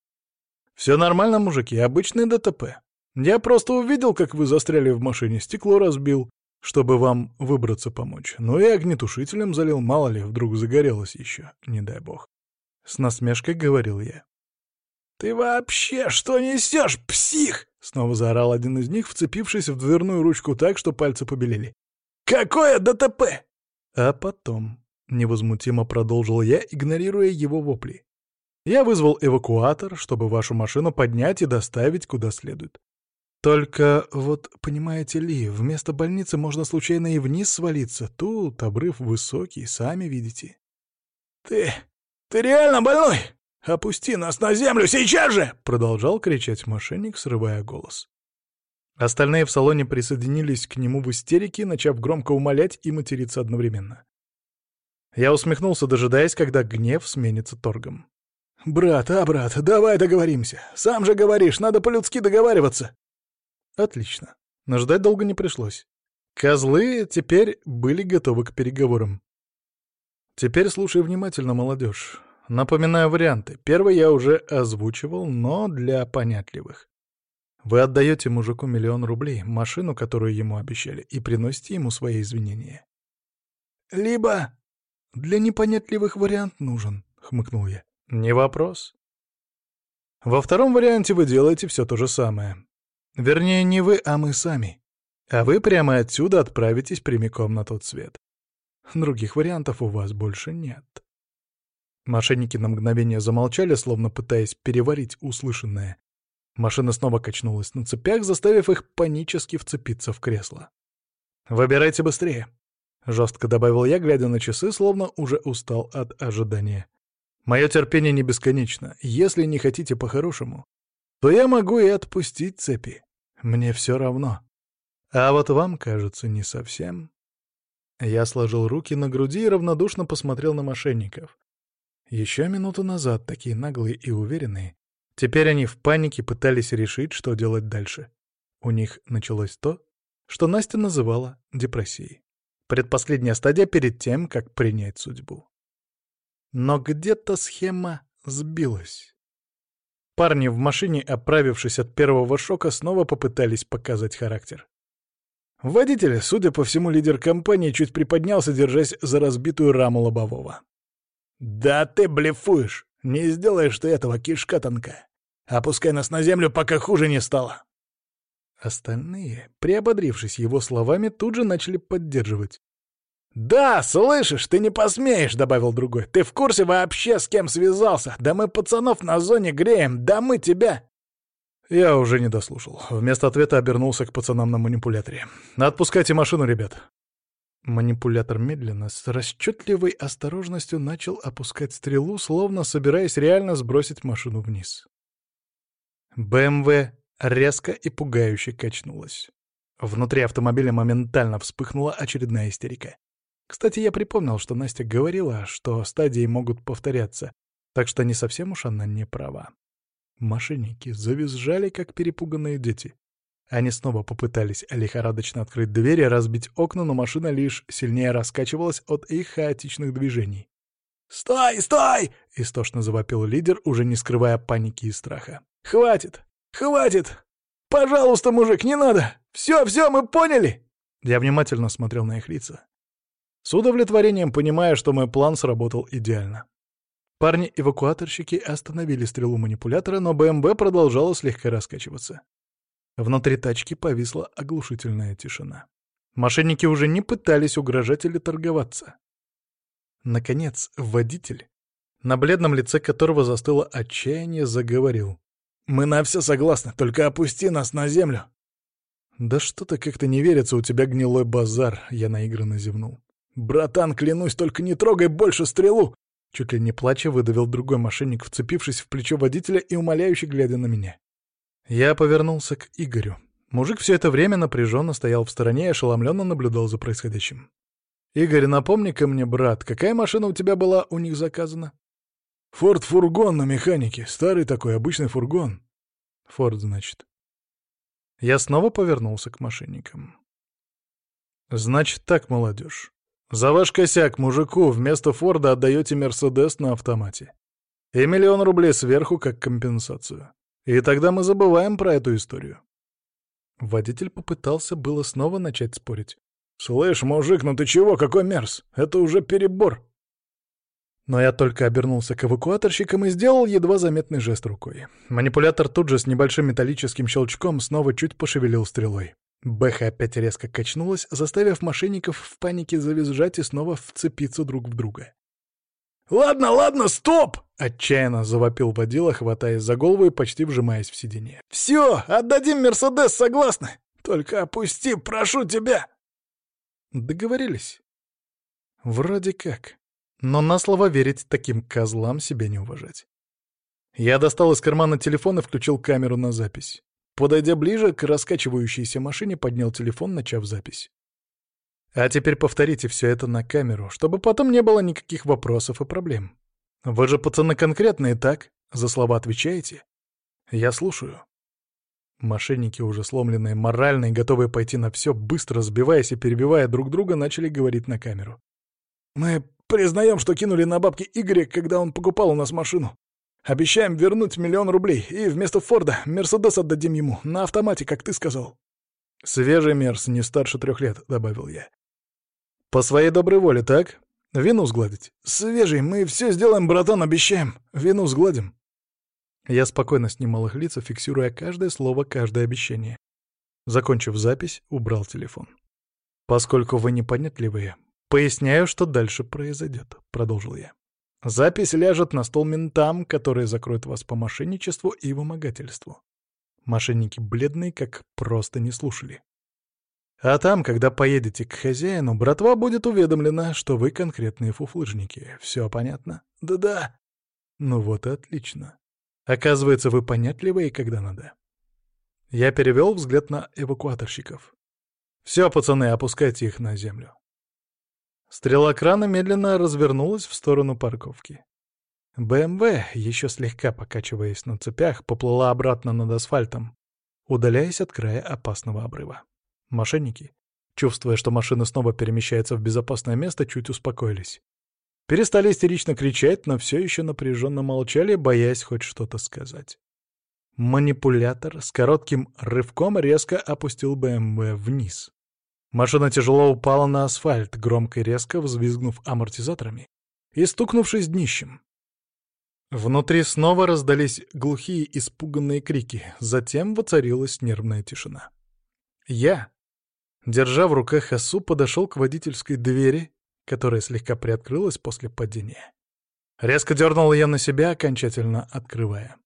Все нормально, мужики, обычный ДТП. Я просто увидел, как вы застряли в машине, стекло разбил, чтобы вам выбраться помочь. Ну и огнетушителем залил, мало ли, вдруг загорелось еще, не дай бог». С насмешкой говорил я. «Ты вообще что несешь, псих?» — снова заорал один из них, вцепившись в дверную ручку так, что пальцы побелели. «Какое ДТП?» А потом, — невозмутимо продолжил я, игнорируя его вопли. Я вызвал эвакуатор, чтобы вашу машину поднять и доставить куда следует. Только вот, понимаете ли, вместо больницы можно случайно и вниз свалиться. Тут обрыв высокий, сами видите. «Ты... ты реально больной? Опусти нас на землю сейчас же!» — продолжал кричать мошенник, срывая голос. Остальные в салоне присоединились к нему в истерике, начав громко умолять и материться одновременно. Я усмехнулся, дожидаясь, когда гнев сменится торгом. «Брат, а, брат, давай договоримся. Сам же говоришь, надо по-людски договариваться». Отлично. Но ждать долго не пришлось. Козлы теперь были готовы к переговорам. Теперь слушай внимательно, молодежь. Напоминаю варианты. Первый я уже озвучивал, но для понятливых. Вы отдаете мужику миллион рублей, машину, которую ему обещали, и приносите ему свои извинения. Либо... Для непонятливых вариант нужен, — хмыкнул я. Не вопрос. Во втором варианте вы делаете все то же самое. Вернее, не вы, а мы сами. А вы прямо отсюда отправитесь прямиком на тот свет. Других вариантов у вас больше нет. Мошенники на мгновение замолчали, словно пытаясь переварить услышанное, Машина снова качнулась на цепях, заставив их панически вцепиться в кресло. «Выбирайте быстрее», — жестко добавил я, глядя на часы, словно уже устал от ожидания. «Мое терпение не бесконечно. Если не хотите по-хорошему, то я могу и отпустить цепи. Мне все равно. А вот вам, кажется, не совсем». Я сложил руки на груди и равнодушно посмотрел на мошенников. Еще минуту назад такие наглые и уверенные, Теперь они в панике пытались решить, что делать дальше. У них началось то, что Настя называла депрессией. Предпоследняя стадия перед тем, как принять судьбу. Но где-то схема сбилась. Парни в машине, оправившись от первого шока, снова попытались показать характер. Водитель, судя по всему, лидер компании, чуть приподнялся, держась за разбитую раму лобового. «Да ты блефуешь! Не сделаешь ты этого, кишка тонкая! Опускай нас на землю, пока хуже не стало!» Остальные, приободрившись его словами, тут же начали поддерживать. «Да, слышишь, ты не посмеешь», — добавил другой. «Ты в курсе вообще, с кем связался? Да мы пацанов на зоне греем, да мы тебя!» Я уже не дослушал. Вместо ответа обернулся к пацанам на манипуляторе. «Отпускайте машину, ребят!» Манипулятор медленно, с расчетливой осторожностью начал опускать стрелу, словно собираясь реально сбросить машину вниз. БМВ резко и пугающе качнулась. Внутри автомобиля моментально вспыхнула очередная истерика. Кстати, я припомнил, что Настя говорила, что стадии могут повторяться, так что не совсем уж она не права. Мошенники завизжали, как перепуганные дети. Они снова попытались лихорадочно открыть двери, разбить окна, но машина лишь сильнее раскачивалась от их хаотичных движений. «Стой, стой!» — истошно завопил лидер, уже не скрывая паники и страха. «Хватит! Хватит! Пожалуйста, мужик, не надо! Все, все, мы поняли!» Я внимательно смотрел на их лица. С удовлетворением понимая, что мой план сработал идеально. Парни-эвакуаторщики остановили стрелу манипулятора, но БМВ продолжала слегка раскачиваться. Внутри тачки повисла оглушительная тишина. Мошенники уже не пытались угрожать или торговаться. Наконец, водитель, на бледном лице которого застыло отчаяние, заговорил. «Мы на все согласны, только опусти нас на землю!» «Да что-то как-то не верится, у тебя гнилой базар», — я наигранно зевнул. «Братан, клянусь, только не трогай больше стрелу!» Чуть ли не плача выдавил другой мошенник, вцепившись в плечо водителя и умоляюще глядя на меня. Я повернулся к Игорю. Мужик все это время напряженно стоял в стороне и ошеломленно наблюдал за происходящим. «Игорь, напомни-ка мне, брат, какая машина у тебя была у них заказана?» «Форд фургон на механике. Старый такой, обычный фургон». «Форд, значит». Я снова повернулся к мошенникам. «Значит так, молодежь. За ваш косяк мужику вместо Форда отдаете Мерседес на автомате. И миллион рублей сверху как компенсацию. И тогда мы забываем про эту историю. Водитель попытался было снова начать спорить. «Слышь, мужик, ну ты чего, какой мерз? Это уже перебор!» Но я только обернулся к эвакуаторщикам и сделал едва заметный жест рукой. Манипулятор тут же с небольшим металлическим щелчком снова чуть пошевелил стрелой. Бэха опять резко качнулась, заставив мошенников в панике завизжать и снова вцепиться друг в друга. «Ладно, ладно, стоп!» — отчаянно завопил водила, хватаясь за голову и почти вжимаясь в сиденье. «Все, отдадим Мерседес, согласны? Только опусти, прошу тебя!» Договорились. Вроде как. Но на слово верить таким козлам себя не уважать. Я достал из кармана телефон и включил камеру на запись. Подойдя ближе к раскачивающейся машине, поднял телефон, начав запись. А теперь повторите все это на камеру, чтобы потом не было никаких вопросов и проблем. Вы же, пацаны, конкретные, так? За слова отвечаете? Я слушаю. Мошенники, уже сломленные морально и готовые пойти на все, быстро сбиваясь и перебивая друг друга, начали говорить на камеру. «Мы признаем, что кинули на бабки Игоря, когда он покупал у нас машину. Обещаем вернуть миллион рублей, и вместо Форда Мерседес отдадим ему, на автомате, как ты сказал». «Свежий Мерс, не старше трех лет», — добавил я. По своей доброй воле, так? Вину сгладить? Свежий, мы все сделаем, братан, обещаем. Вину сгладим. Я спокойно снимал их лица, фиксируя каждое слово, каждое обещание. Закончив запись, убрал телефон. «Поскольку вы непонятливые, поясняю, что дальше произойдет», — продолжил я. «Запись ляжет на стол ментам, которые закроют вас по мошенничеству и вымогательству». Мошенники бледные, как просто не слушали. А там, когда поедете к хозяину, братва будет уведомлена, что вы конкретные фуфлыжники. Все понятно? Да-да. Ну вот и отлично. Оказывается, вы понятливые, когда надо. Я перевел взгляд на эвакуаторщиков. Все, пацаны, опускайте их на землю. Стрела крана медленно развернулась в сторону парковки. БМВ, еще слегка покачиваясь на цепях, поплыла обратно над асфальтом, удаляясь от края опасного обрыва. Мошенники, чувствуя, что машина снова перемещается в безопасное место, чуть успокоились. Перестали истерично кричать, но все еще напряженно молчали, боясь хоть что-то сказать. Манипулятор с коротким рывком резко опустил БМВ вниз. Машина тяжело упала на асфальт, громко и резко взвизгнув амортизаторами и стукнувшись днищем. Внутри снова раздались глухие испуганные крики, затем воцарилась нервная тишина. Я, Держа в руках осу, подошел к водительской двери, которая слегка приоткрылась после падения. Резко дернул ее на себя, окончательно открывая.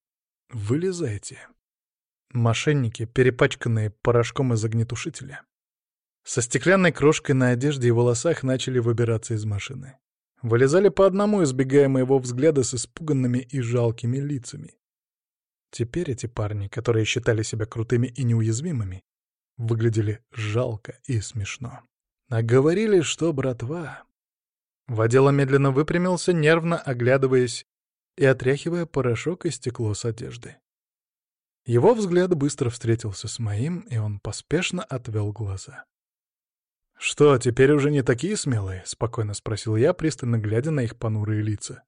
«Вылезайте». Мошенники, перепачканные порошком из огнетушителя, Со стеклянной крошкой на одежде и волосах начали выбираться из машины. Вылезали по одному, избегая моего взгляда с испуганными и жалкими лицами. Теперь эти парни, которые считали себя крутыми и неуязвимыми, выглядели жалко и смешно. А говорили, что братва... Водила медленно выпрямился, нервно оглядываясь и отряхивая порошок и стекло с одежды. Его взгляд быстро встретился с моим, и он поспешно отвел глаза. «Что, теперь уже не такие смелые?» — спокойно спросил я, пристально глядя на их понурые лица.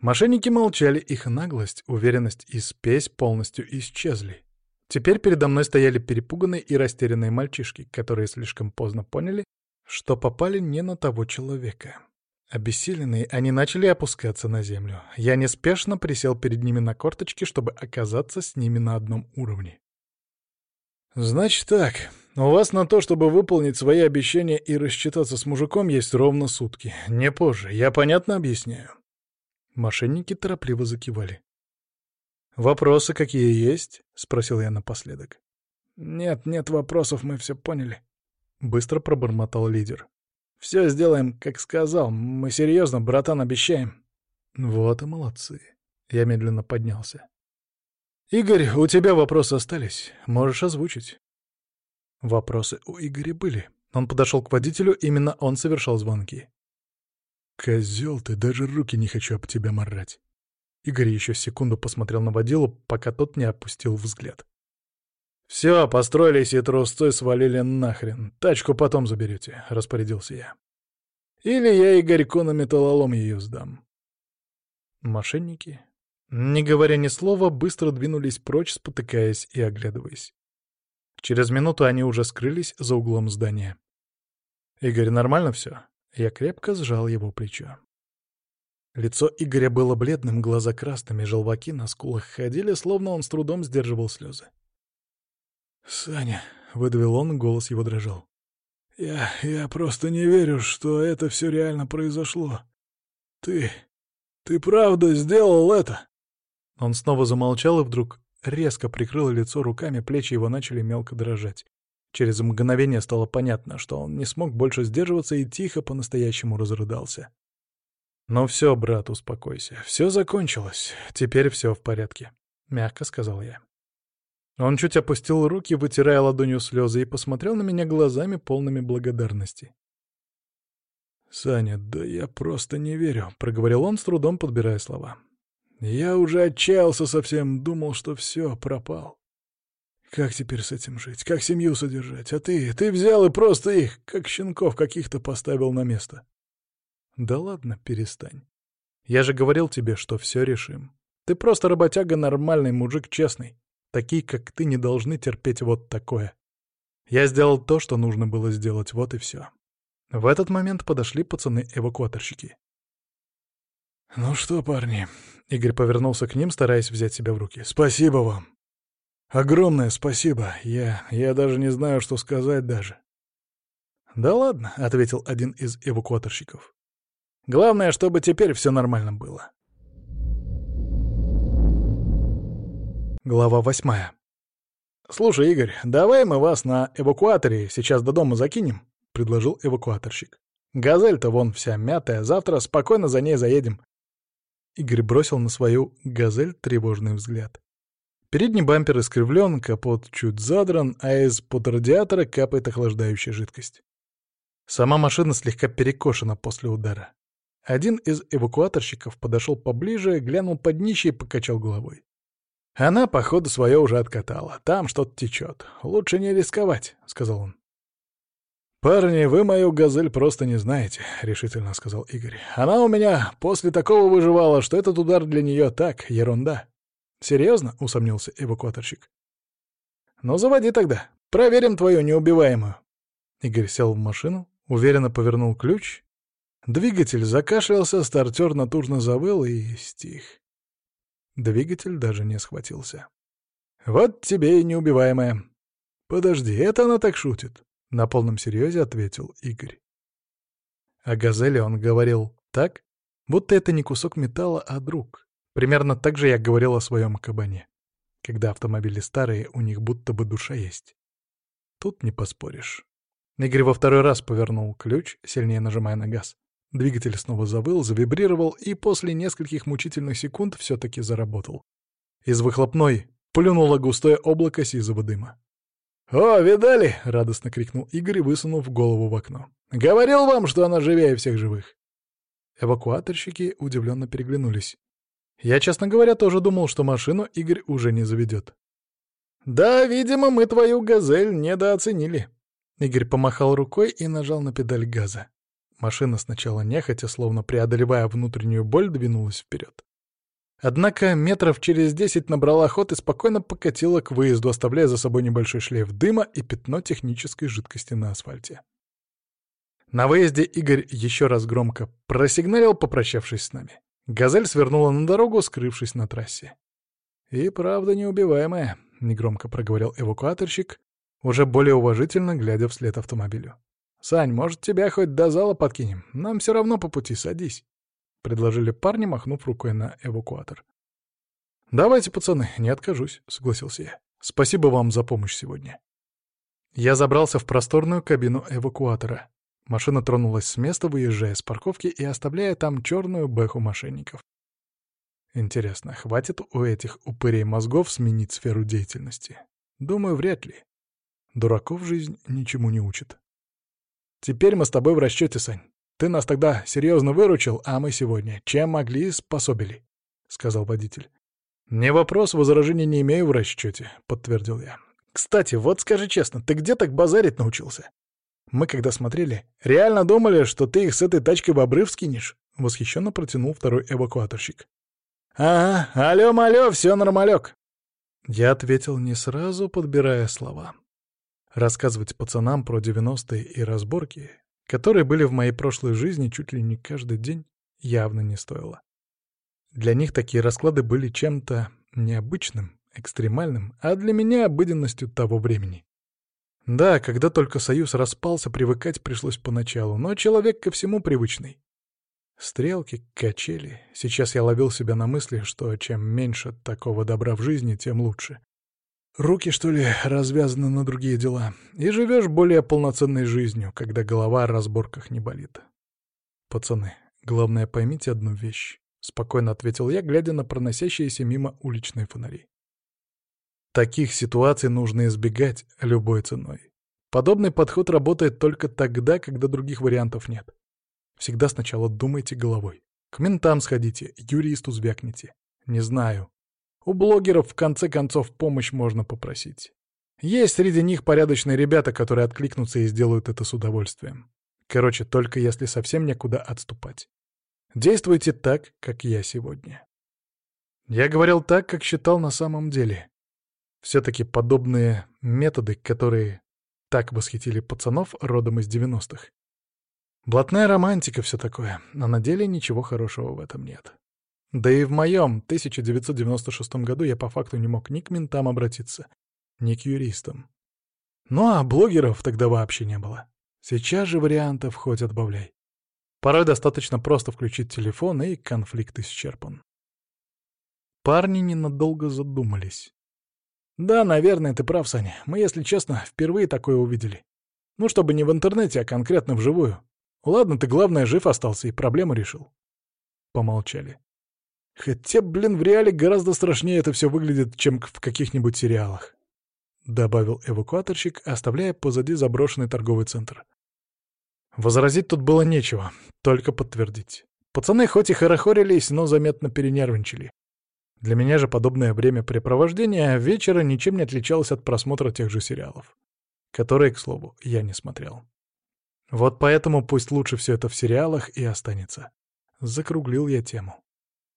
Мошенники молчали, их наглость, уверенность и спесь полностью исчезли. Теперь передо мной стояли перепуганные и растерянные мальчишки, которые слишком поздно поняли, что попали не на того человека. Обессиленные, они начали опускаться на землю. Я неспешно присел перед ними на корточки, чтобы оказаться с ними на одном уровне. «Значит так, у вас на то, чтобы выполнить свои обещания и рассчитаться с мужиком, есть ровно сутки. Не позже. Я понятно объясняю?» Мошенники торопливо закивали. «Вопросы какие есть?» — спросил я напоследок. «Нет, нет вопросов, мы все поняли», — быстро пробормотал лидер. «Все сделаем, как сказал. Мы серьезно, братан, обещаем». «Вот и молодцы». Я медленно поднялся. «Игорь, у тебя вопросы остались. Можешь озвучить». Вопросы у Игоря были. Он подошел к водителю, именно он совершал звонки. «Козел ты, даже руки не хочу об тебя морать». Игорь еще секунду посмотрел на водилу, пока тот не опустил взгляд. «Все, построились и трусцой свалили нахрен. Тачку потом заберете», — распорядился я. «Или я Игорьку на металлолом ее сдам». Мошенники, не говоря ни слова, быстро двинулись прочь, спотыкаясь и оглядываясь. Через минуту они уже скрылись за углом здания. «Игорь, нормально все?» Я крепко сжал его плечо. Лицо Игоря было бледным, глаза красными, желваки на скулах ходили, словно он с трудом сдерживал слезы. «Саня», — выдавил он, голос его дрожал. «Я... я просто не верю, что это все реально произошло. Ты... ты правда сделал это?» Он снова замолчал и вдруг резко прикрыл лицо руками, плечи его начали мелко дрожать. Через мгновение стало понятно, что он не смог больше сдерживаться и тихо по-настоящему разрыдался. «Ну все, брат, успокойся. Все закончилось. Теперь все в порядке», — мягко сказал я. Он чуть опустил руки, вытирая ладонью слезы, и посмотрел на меня глазами, полными благодарности. «Саня, да я просто не верю», — проговорил он, с трудом подбирая слова. «Я уже отчаялся совсем, думал, что все, пропал. Как теперь с этим жить? Как семью содержать? А ты, ты взял и просто их, как щенков каких-то поставил на место. Да ладно, перестань. Я же говорил тебе, что все решим. Ты просто работяга, нормальный мужик, честный. Такие, как ты, не должны терпеть вот такое. Я сделал то, что нужно было сделать, вот и все. В этот момент подошли пацаны-эвакуаторщики. «Ну что, парни?» — Игорь повернулся к ним, стараясь взять себя в руки. «Спасибо вам. Огромное спасибо. Я... я даже не знаю, что сказать даже. «Да ладно», — ответил один из эвакуаторщиков. «Главное, чтобы теперь все нормально было». Глава восьмая. «Слушай, Игорь, давай мы вас на эвакуаторе сейчас до дома закинем», — предложил эвакуаторщик. «Газель-то вон вся мятая, завтра спокойно за ней заедем». Игорь бросил на свою «газель» тревожный взгляд. Передний бампер искривлен, капот чуть задран, а из-под радиатора капает охлаждающая жидкость. Сама машина слегка перекошена после удара. Один из эвакуаторщиков подошел поближе, глянул под днище и покачал головой. «Она, походу, свое уже откатала. Там что-то течет. Лучше не рисковать», — сказал он. «Парни, вы мою «Газель» просто не знаете», — решительно сказал Игорь. «Она у меня после такого выживала, что этот удар для нее так, ерунда». «Серьезно?» — усомнился эвакуаторщик. «Ну, заводи тогда. Проверим твою неубиваемую». Игорь сел в машину, уверенно повернул ключ. Двигатель закашлялся, стартер натужно завыл и стих. Двигатель даже не схватился. «Вот тебе и неубиваемая». «Подожди, это она так шутит», — на полном серьезе ответил Игорь. О «Газели» он говорил так, будто это не кусок металла, а друг. Примерно так же я говорил о своем кабане. Когда автомобили старые, у них будто бы душа есть. Тут не поспоришь. Игорь во второй раз повернул ключ, сильнее нажимая на газ. Двигатель снова завыл, завибрировал и после нескольких мучительных секунд все-таки заработал. Из выхлопной плюнуло густое облако сизого дыма. «О, видали?» — радостно крикнул Игорь, высунув голову в окно. «Говорил вам, что она живее всех живых!» Эвакуаторщики удивленно переглянулись. Я, честно говоря, тоже думал, что машину Игорь уже не заведет. «Да, видимо, мы твою «Газель» недооценили». Игорь помахал рукой и нажал на педаль газа. Машина сначала нехотя, словно преодолевая внутреннюю боль, двинулась вперед. Однако метров через десять набрала ход и спокойно покатила к выезду, оставляя за собой небольшой шлейф дыма и пятно технической жидкости на асфальте. На выезде Игорь еще раз громко просигналил, попрощавшись с нами. «Газель» свернула на дорогу, скрывшись на трассе. «И правда неубиваемая», — негромко проговорил эвакуаторщик, уже более уважительно глядя вслед автомобилю. «Сань, может, тебя хоть до зала подкинем? Нам все равно по пути, садись», — предложили парни, махнув рукой на эвакуатор. «Давайте, пацаны, не откажусь», — согласился я. «Спасибо вам за помощь сегодня». Я забрался в просторную кабину эвакуатора. Машина тронулась с места, выезжая с парковки и оставляя там черную бэху мошенников. Интересно, хватит у этих упырей мозгов сменить сферу деятельности? Думаю, вряд ли. Дураков жизнь ничему не учит. Теперь мы с тобой в расчете, Сань. Ты нас тогда серьезно выручил, а мы сегодня чем могли способили, — сказал водитель. «Не вопрос, возражений не имею в расчете», — подтвердил я. «Кстати, вот скажи честно, ты где так базарить научился? Мы, когда смотрели, реально думали, что ты их с этой тачкой в обрыв скинешь?» — восхищенно протянул второй эвакуаторщик. «Ага, алё-малё, всё нормалёк». Я ответил не сразу, подбирая слова. Рассказывать пацанам про 90-е и разборки, которые были в моей прошлой жизни чуть ли не каждый день, явно не стоило. Для них такие расклады были чем-то необычным, экстремальным, а для меня — обыденностью того времени. Да, когда только союз распался, привыкать пришлось поначалу, но человек ко всему привычный. Стрелки, качели. Сейчас я ловил себя на мысли, что чем меньше такого добра в жизни, тем лучше. Руки, что ли, развязаны на другие дела. И живешь более полноценной жизнью, когда голова о разборках не болит. Пацаны, главное поймите одну вещь. Спокойно ответил я, глядя на проносящиеся мимо уличные фонари. Таких ситуаций нужно избегать любой ценой. Подобный подход работает только тогда, когда других вариантов нет. Всегда сначала думайте головой. К ментам сходите, юристу звякните. Не знаю, у блогеров, в конце концов, помощь можно попросить. Есть среди них порядочные ребята, которые откликнутся и сделают это с удовольствием. Короче, только если совсем некуда отступать. Действуйте так, как я сегодня. Я говорил так, как считал на самом деле. Все-таки подобные методы, которые так восхитили пацанов родом из 90-х. Блатная романтика все такое, а на деле ничего хорошего в этом нет. Да и в моем 1996 году я по факту не мог ни к ментам обратиться, ни к юристам. Ну а блогеров тогда вообще не было. Сейчас же вариантов хоть отбавляй. Порой достаточно просто включить телефон, и конфликт исчерпан. Парни ненадолго задумались. «Да, наверное, ты прав, Саня. Мы, если честно, впервые такое увидели. Ну, чтобы не в интернете, а конкретно вживую. Ладно, ты, главное, жив остался и проблему решил». Помолчали. Хотя, блин, в реале гораздо страшнее это все выглядит, чем в каких-нибудь сериалах. Добавил эвакуаторщик, оставляя позади заброшенный торговый центр. Возразить тут было нечего, только подтвердить. Пацаны хоть и хорохорились, но заметно перенервничали. Для меня же подобное времяпрепровождение вечера ничем не отличалось от просмотра тех же сериалов, которые, к слову, я не смотрел. Вот поэтому пусть лучше все это в сериалах и останется. Закруглил я тему.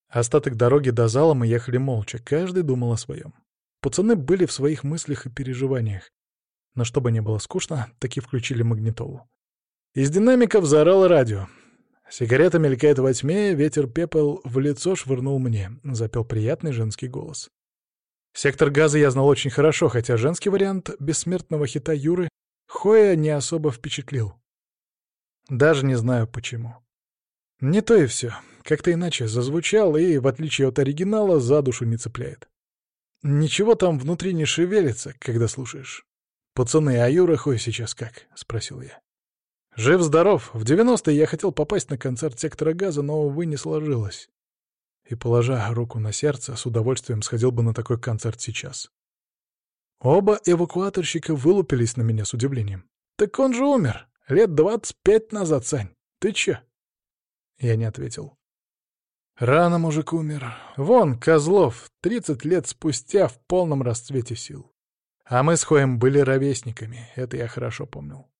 Остаток дороги до зала мы ехали молча, каждый думал о своем. Пацаны были в своих мыслях и переживаниях. Но чтобы не было скучно, таки включили магнитолу. Из динамиков заорало радио. Сигарета мелькает во тьме, ветер пепел в лицо швырнул мне, запел приятный женский голос. Сектор газа я знал очень хорошо, хотя женский вариант бессмертного хита Юры Хоя не особо впечатлил. Даже не знаю почему. Не то и все. Как-то иначе зазвучал и, в отличие от оригинала, за душу не цепляет. Ничего там внутри не шевелится, когда слушаешь. «Пацаны, а Юра Хой сейчас как?» — спросил я. «Жив-здоров. В 90-е я хотел попасть на концерт сектора газа, но, увы, не сложилось. И, положа руку на сердце, с удовольствием сходил бы на такой концерт сейчас. Оба эвакуаторщика вылупились на меня с удивлением. «Так он же умер! Лет двадцать пять назад, Сань! Ты чё?» Я не ответил. Рано мужик умер. Вон, Козлов, тридцать лет спустя в полном расцвете сил. А мы с Хоем были ровесниками, это я хорошо помнил.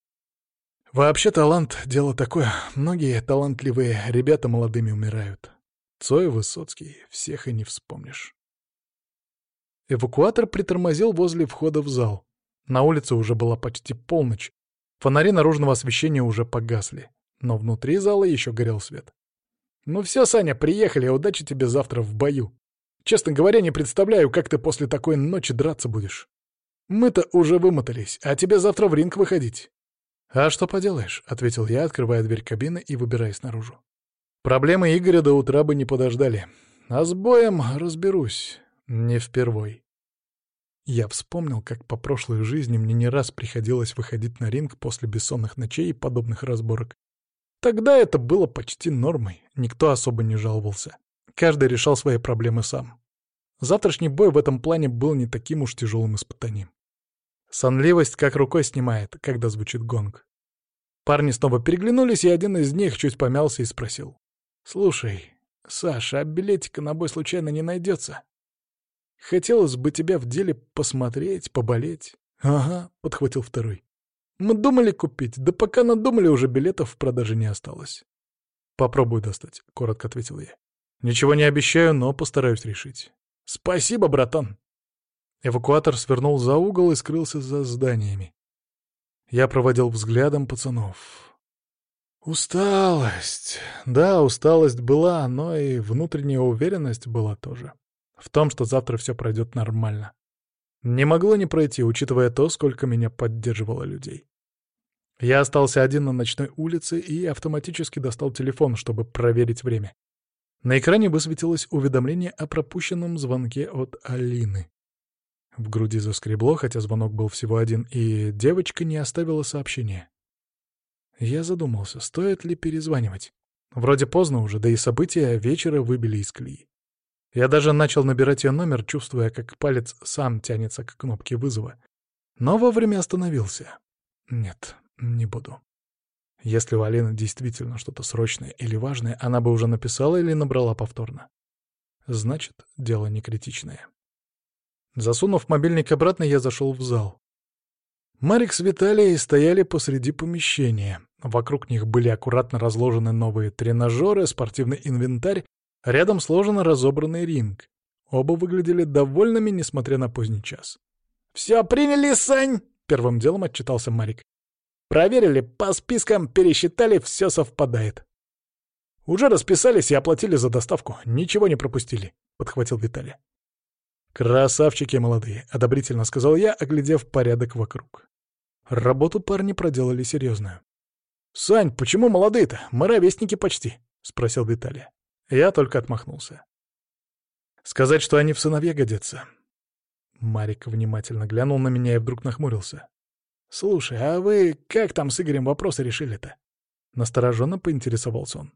Вообще талант — дело такое. Многие талантливые ребята молодыми умирают. Цой, Высоцкий, всех и не вспомнишь. Эвакуатор притормозил возле входа в зал. На улице уже была почти полночь. Фонари наружного освещения уже погасли. Но внутри зала еще горел свет. «Ну все, Саня, приехали, удачи тебе завтра в бою. Честно говоря, не представляю, как ты после такой ночи драться будешь. Мы-то уже вымотались, а тебе завтра в ринг выходить». «А что поделаешь?» — ответил я, открывая дверь кабины и выбираясь наружу. «Проблемы Игоря до утра бы не подождали. А с боем разберусь. Не впервой. Я вспомнил, как по прошлой жизни мне не раз приходилось выходить на ринг после бессонных ночей и подобных разборок. Тогда это было почти нормой, никто особо не жаловался. Каждый решал свои проблемы сам. Завтрашний бой в этом плане был не таким уж тяжелым испытанием. Сонливость как рукой снимает, когда звучит гонг. Парни снова переглянулись, и один из них чуть помялся и спросил. «Слушай, Саша, а билетика на бой случайно не найдется?» Хотелось бы тебя в деле посмотреть, поболеть. Ага, подхватил второй. Мы думали купить, да пока надумали, уже билетов в продаже не осталось. Попробую достать, коротко ответил я. Ничего не обещаю, но постараюсь решить. Спасибо, братан. Эвакуатор свернул за угол и скрылся за зданиями. Я проводил взглядом пацанов. Усталость. Да, усталость была, но и внутренняя уверенность была тоже в том, что завтра все пройдет нормально. Не могло не пройти, учитывая то, сколько меня поддерживало людей. Я остался один на ночной улице и автоматически достал телефон, чтобы проверить время. На экране высветилось уведомление о пропущенном звонке от Алины. В груди заскребло, хотя звонок был всего один, и девочка не оставила сообщения. Я задумался, стоит ли перезванивать. Вроде поздно уже, да и события вечера выбили из колеи. Я даже начал набирать ее номер, чувствуя, как палец сам тянется к кнопке вызова. Но вовремя остановился. Нет, не буду. Если у Алины действительно что-то срочное или важное, она бы уже написала или набрала повторно. Значит, дело не критичное. Засунув мобильник обратно, я зашел в зал. Марик с Виталией стояли посреди помещения. Вокруг них были аккуратно разложены новые тренажеры, спортивный инвентарь Рядом сложен разобранный ринг. Оба выглядели довольными, несмотря на поздний час. «Все приняли, Сань!» — первым делом отчитался Марик. «Проверили, по спискам пересчитали, все совпадает». «Уже расписались и оплатили за доставку, ничего не пропустили», — подхватил Виталий. «Красавчики молодые», — одобрительно сказал я, оглядев порядок вокруг. Работу парни проделали серьезную. «Сань, почему молодые-то? Мы ровесники почти», — спросил Виталий. Я только отмахнулся. Сказать, что они в сыновья годятся. Марик внимательно глянул на меня и вдруг нахмурился. «Слушай, а вы как там с Игорем вопросы решили-то?» Настороженно поинтересовался он.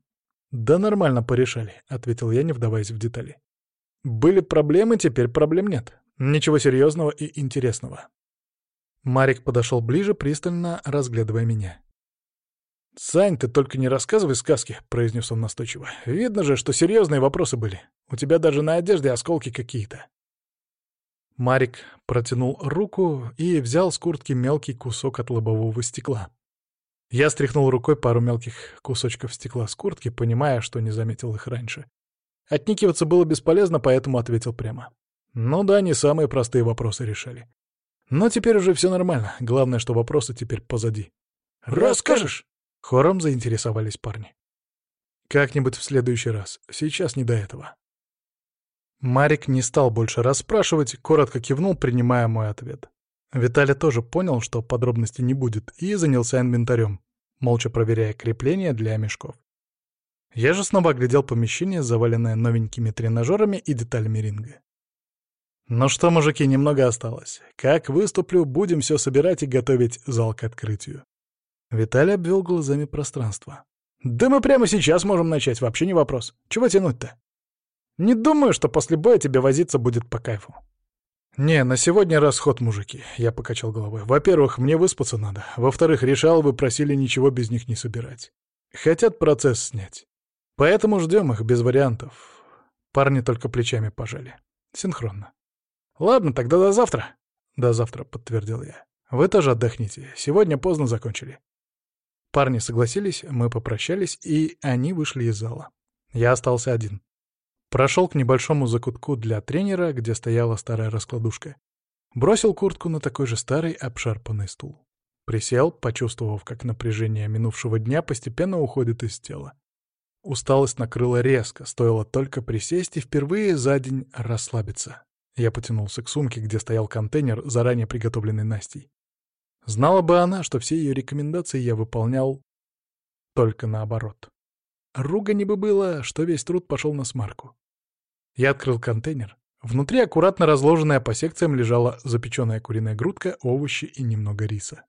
«Да нормально порешали», — ответил я, не вдаваясь в детали. «Были проблемы, теперь проблем нет. Ничего серьезного и интересного». Марик подошел ближе, пристально разглядывая меня. «Сань, ты только не рассказывай сказки», — произнес он настойчиво. «Видно же, что серьезные вопросы были. У тебя даже на одежде осколки какие-то». Марик протянул руку и взял с куртки мелкий кусок от лобового стекла. Я стряхнул рукой пару мелких кусочков стекла с куртки, понимая, что не заметил их раньше. Отникиваться было бесполезно, поэтому ответил прямо. Ну да, не самые простые вопросы решали. Но теперь уже все нормально. Главное, что вопросы теперь позади. «Расскажешь?» Хором заинтересовались парни. «Как-нибудь в следующий раз. Сейчас не до этого». Марик не стал больше расспрашивать, коротко кивнул, принимая мой ответ. Виталий тоже понял, что подробностей не будет, и занялся инвентарем, молча проверяя крепления для мешков. Я же снова оглядел помещение, заваленное новенькими тренажерами и деталями ринга. Ну что, мужики, немного осталось. Как выступлю, будем все собирать и готовить зал к открытию. Виталий обвел глазами пространство. Да мы прямо сейчас можем начать, вообще не вопрос. Чего тянуть-то? Не думаю, что после боя тебе возиться будет по кайфу. «Не, на сегодня расход, мужики», — я покачал головой. «Во-первых, мне выспаться надо. Во-вторых, решал, вы просили ничего без них не собирать. Хотят процесс снять. Поэтому ждем их без вариантов». Парни только плечами пожали. Синхронно. «Ладно, тогда до завтра». «До завтра», — подтвердил я. «Вы тоже отдохните. Сегодня поздно закончили». Парни согласились, мы попрощались, и они вышли из зала. Я остался один. Прошел к небольшому закутку для тренера, где стояла старая раскладушка. Бросил куртку на такой же старый обшарпанный стул. Присел, почувствовав, как напряжение минувшего дня постепенно уходит из тела. Усталость накрыла резко, стоило только присесть и впервые за день расслабиться. Я потянулся к сумке, где стоял контейнер, заранее приготовленный Настей. Знала бы она, что все ее рекомендации я выполнял только наоборот. Ругани бы было, что весь труд пошел на смарку. Я открыл контейнер. Внутри, аккуратно разложенная по секциям, лежала запеченная куриная грудка, овощи и немного риса.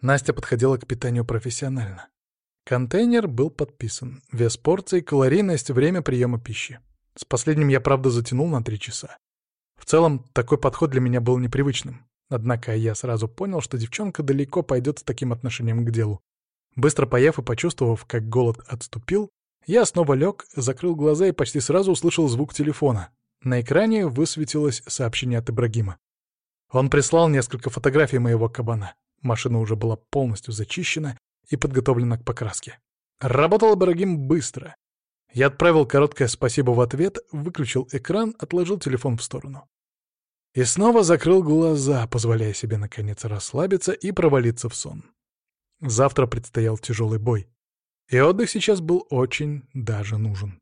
Настя подходила к питанию профессионально. Контейнер был подписан. Вес порции, калорийность, время приема пищи. С последним я, правда, затянул на три часа. В целом, такой подход для меня был непривычным. Однако я сразу понял, что девчонка далеко пойдет с таким отношением к делу. Быстро поев и почувствовав, как голод отступил, я снова лег, закрыл глаза и почти сразу услышал звук телефона. На экране высветилось сообщение от Ибрагима. Он прислал несколько фотографий моего кабана. Машина уже была полностью зачищена и подготовлена к покраске. Работал Ибрагим быстро. Я отправил короткое спасибо в ответ, выключил экран, отложил телефон в сторону. И снова закрыл глаза, позволяя себе наконец расслабиться и провалиться в сон. Завтра предстоял тяжелый бой. И отдых сейчас был очень даже нужен.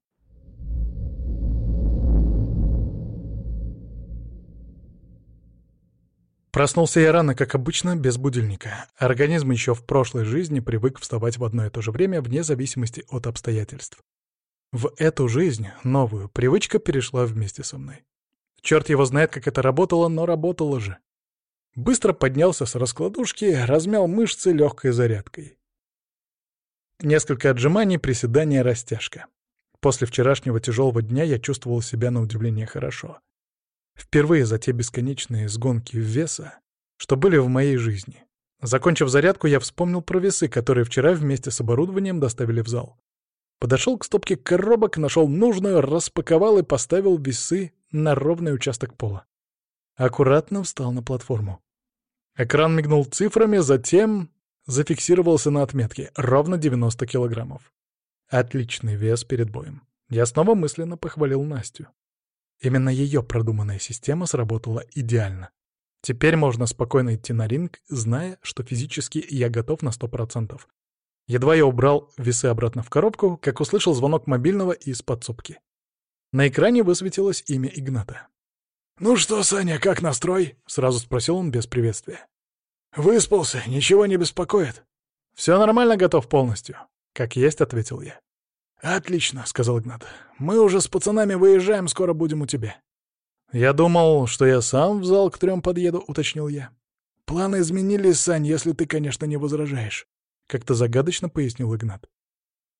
Проснулся я рано, как обычно, без будильника. Организм еще в прошлой жизни привык вставать в одно и то же время вне зависимости от обстоятельств. В эту жизнь, новую, привычка перешла вместе со мной. Черт его знает, как это работало, но работало же. Быстро поднялся с раскладушки, размял мышцы легкой зарядкой. Несколько отжиманий, приседания, растяжка. После вчерашнего тяжелого дня я чувствовал себя на удивление хорошо. Впервые за те бесконечные сгонки веса, что были в моей жизни. Закончив зарядку, я вспомнил про весы, которые вчера вместе с оборудованием доставили в зал. Подошел к стопке коробок, нашел нужную, распаковал и поставил весы на ровный участок пола. Аккуратно встал на платформу. Экран мигнул цифрами, затем зафиксировался на отметке — ровно 90 килограммов. Отличный вес перед боем. Я снова мысленно похвалил Настю. Именно ее продуманная система сработала идеально. Теперь можно спокойно идти на ринг, зная, что физически я готов на 100%. Едва я убрал весы обратно в коробку, как услышал звонок мобильного из подсобки. На экране высветилось имя Игната. «Ну что, Саня, как настрой?» — сразу спросил он без приветствия. «Выспался, ничего не беспокоит». «Все нормально, готов полностью», — как есть, ответил я. «Отлично», — сказал Игнат. «Мы уже с пацанами выезжаем, скоро будем у тебя». «Я думал, что я сам в зал к трем подъеду», — уточнил я. «Планы изменились, Сань, если ты, конечно, не возражаешь», — как-то загадочно пояснил Игнат.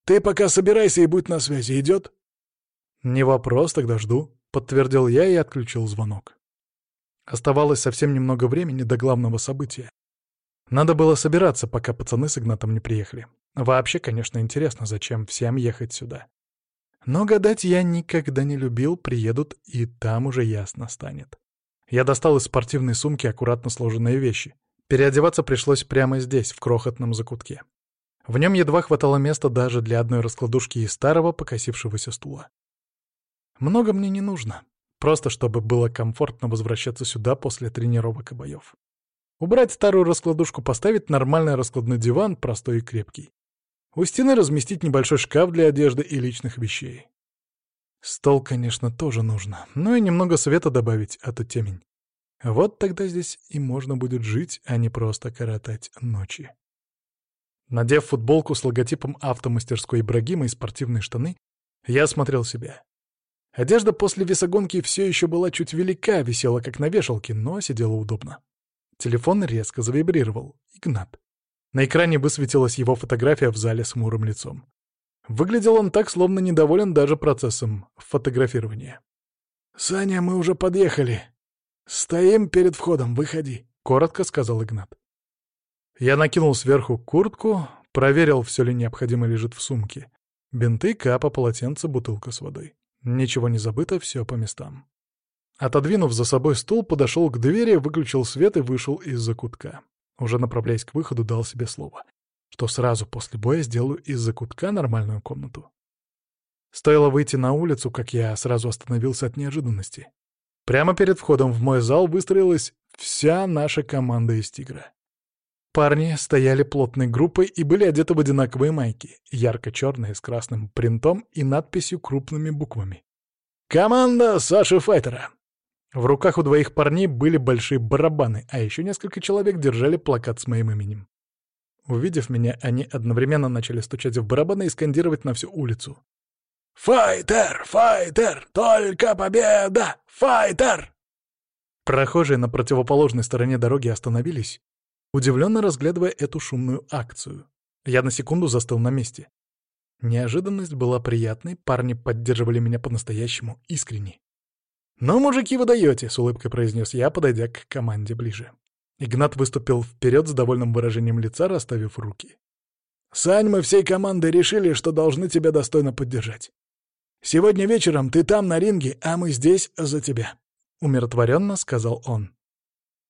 «Ты пока собирайся и будь на связи, идет?» «Не вопрос, тогда жду», — подтвердил я и отключил звонок. Оставалось совсем немного времени до главного события. Надо было собираться, пока пацаны с Игнатом не приехали. Вообще, конечно, интересно, зачем всем ехать сюда. Но гадать я никогда не любил, приедут, и там уже ясно станет. Я достал из спортивной сумки аккуратно сложенные вещи. Переодеваться пришлось прямо здесь, в крохотном закутке. В нем едва хватало места даже для одной раскладушки и старого покосившегося стула. Много мне не нужно. Просто чтобы было комфортно возвращаться сюда после тренировок и боев. Убрать старую раскладушку, поставить нормальный раскладной диван, простой и крепкий. У стены разместить небольшой шкаф для одежды и личных вещей. Стол, конечно, тоже нужно, но и немного света добавить, а то темень. Вот тогда здесь и можно будет жить, а не просто коротать ночи. Надев футболку с логотипом автомастерской Ибрагима и спортивные штаны, я осмотрел себя. Одежда после весогонки все еще была чуть велика, висела как на вешалке, но сидела удобно. Телефон резко завибрировал. Игнат. На экране высветилась его фотография в зале с мурым лицом. Выглядел он так, словно недоволен даже процессом фотографирования. «Саня, мы уже подъехали. Стоим перед входом, выходи», — коротко сказал Игнат. Я накинул сверху куртку, проверил, все ли необходимо лежит в сумке. Бинты, капа, полотенце, бутылка с водой. Ничего не забыто, все по местам. Отодвинув за собой стул, подошел к двери, выключил свет и вышел из-за кутка. Уже направляясь к выходу, дал себе слово что сразу после боя сделаю из-за кутка нормальную комнату. Стоило выйти на улицу, как я сразу остановился от неожиданности. Прямо перед входом в мой зал выстроилась вся наша команда из «Тигра». Парни стояли плотной группой и были одеты в одинаковые майки, ярко-черные с красным принтом и надписью крупными буквами. «Команда Саши Файтера!» В руках у двоих парней были большие барабаны, а еще несколько человек держали плакат с моим именем. Увидев меня, они одновременно начали стучать в барабаны и скандировать на всю улицу. «Файтер! Файтер! Только победа! Файтер!» Прохожие на противоположной стороне дороги остановились, удивленно разглядывая эту шумную акцию. Я на секунду застыл на месте. Неожиданность была приятной, парни поддерживали меня по-настоящему искренне. «Ну, мужики, вы даете!» — с улыбкой произнес я, подойдя к команде ближе. Игнат выступил вперед с довольным выражением лица, расставив руки. «Сань, мы всей командой решили, что должны тебя достойно поддержать. Сегодня вечером ты там на ринге, а мы здесь за тебя», — умиротворенно сказал он.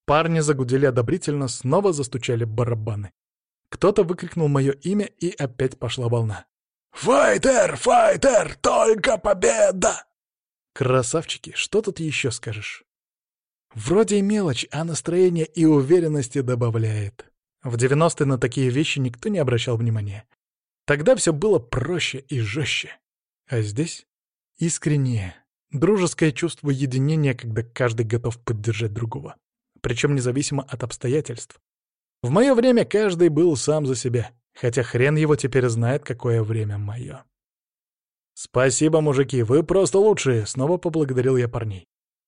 Парни загудели одобрительно, снова застучали барабаны. Кто-то выкрикнул мое имя, и опять пошла волна. «Файтер! Файтер! Только победа!» Красавчики, что тут еще скажешь? Вроде и мелочь, а настроение и уверенности добавляет. В 90-е на такие вещи никто не обращал внимания. Тогда все было проще и жестче. А здесь искреннее, дружеское чувство единения, когда каждый готов поддержать другого. Причем независимо от обстоятельств. В мое время каждый был сам за себя, хотя хрен его теперь знает, какое время мое. «Спасибо, мужики, вы просто лучшие!» — снова поблагодарил я парней.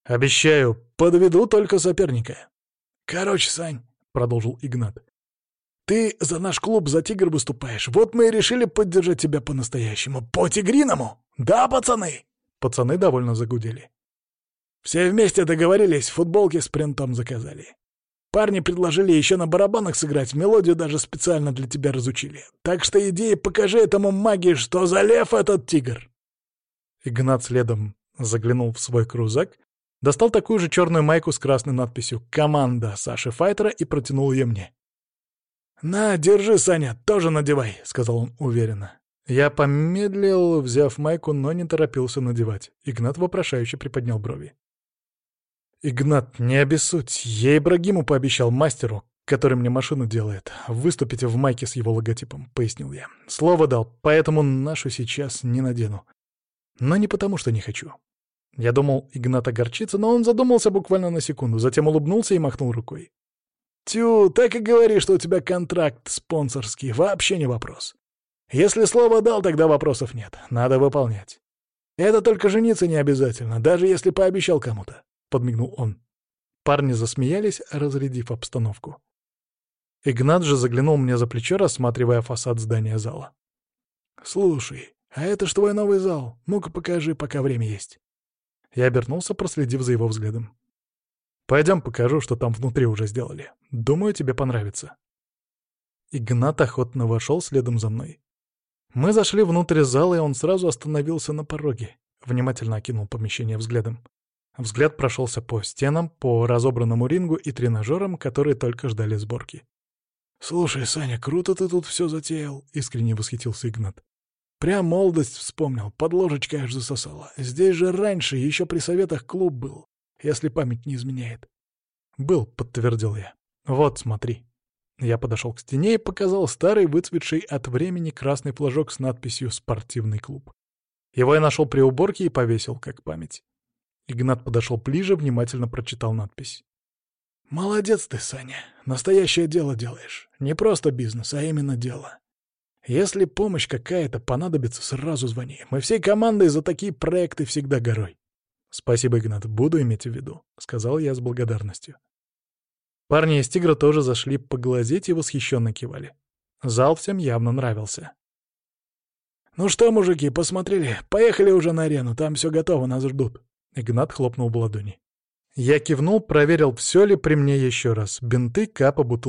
Обещаю, подведу только соперника. Короче, Сань, — продолжил Игнат, — ты за наш клуб за «Тигр» выступаешь. Вот мы и решили поддержать тебя по-настоящему, по-тигриному. Да, пацаны? Пацаны довольно загудели. Все вместе договорились, футболки с принтом заказали. Парни предложили еще на барабанах сыграть, мелодию даже специально для тебя разучили. Так что иди покажи этому магии, что за лев этот тигр. Игнат следом заглянул в свой крузак, Достал такую же черную майку с красной надписью «Команда Саши Файтера» и протянул ее мне. «На, держи, Саня, тоже надевай», — сказал он уверенно. Я помедлил, взяв майку, но не торопился надевать. Игнат вопрошающе приподнял брови. «Игнат, не обессудь. Я Ибрагиму пообещал мастеру, который мне машину делает, выступить в майке с его логотипом», — пояснил я. «Слово дал, поэтому нашу сейчас не надену. Но не потому, что не хочу. Я думал, Игнат огорчится, но он задумался буквально на секунду, затем улыбнулся и махнул рукой. «Тю, так и говори, что у тебя контракт спонсорский, вообще не вопрос. Если слово дал, тогда вопросов нет, надо выполнять. Это только жениться не обязательно, даже если пообещал кому-то», — подмигнул он. Парни засмеялись, разрядив обстановку. Игнат же заглянул мне за плечо, рассматривая фасад здания зала. «Слушай, а это ж твой новый зал. Ну-ка покажи, пока время есть». Я обернулся, проследив за его взглядом. «Пойдем покажу, что там внутри уже сделали. Думаю, тебе понравится». Игнат охотно вошел следом за мной. Мы зашли внутрь зала, и он сразу остановился на пороге. Внимательно окинул помещение взглядом. Взгляд прошелся по стенам, по разобранному рингу и тренажерам, которые только ждали сборки. «Слушай, Саня, круто ты тут все затеял», — искренне восхитился Игнат. Прям молодость вспомнил, под ложечкой аж засосала. Здесь же раньше, еще при советах, клуб был, если память не изменяет. «Был», — подтвердил я. «Вот, смотри». Я подошел к стене и показал старый, выцветший от времени красный флажок с надписью «Спортивный клуб». Его я нашел при уборке и повесил, как память. Игнат подошел ближе, внимательно прочитал надпись. «Молодец ты, Саня. Настоящее дело делаешь. Не просто бизнес, а именно дело. Если помощь какая-то понадобится, сразу звони. Мы всей командой за такие проекты всегда горой. «Спасибо, Игнат, буду иметь в виду», — сказал я с благодарностью. Парни из «Тигра» тоже зашли поглазеть и восхищенно кивали. Зал всем явно нравился. «Ну что, мужики, посмотрели? Поехали уже на арену, там все готово, нас ждут». Игнат хлопнул в ладони. Я кивнул, проверил, все ли при мне еще раз. Бинты, капа, бутылка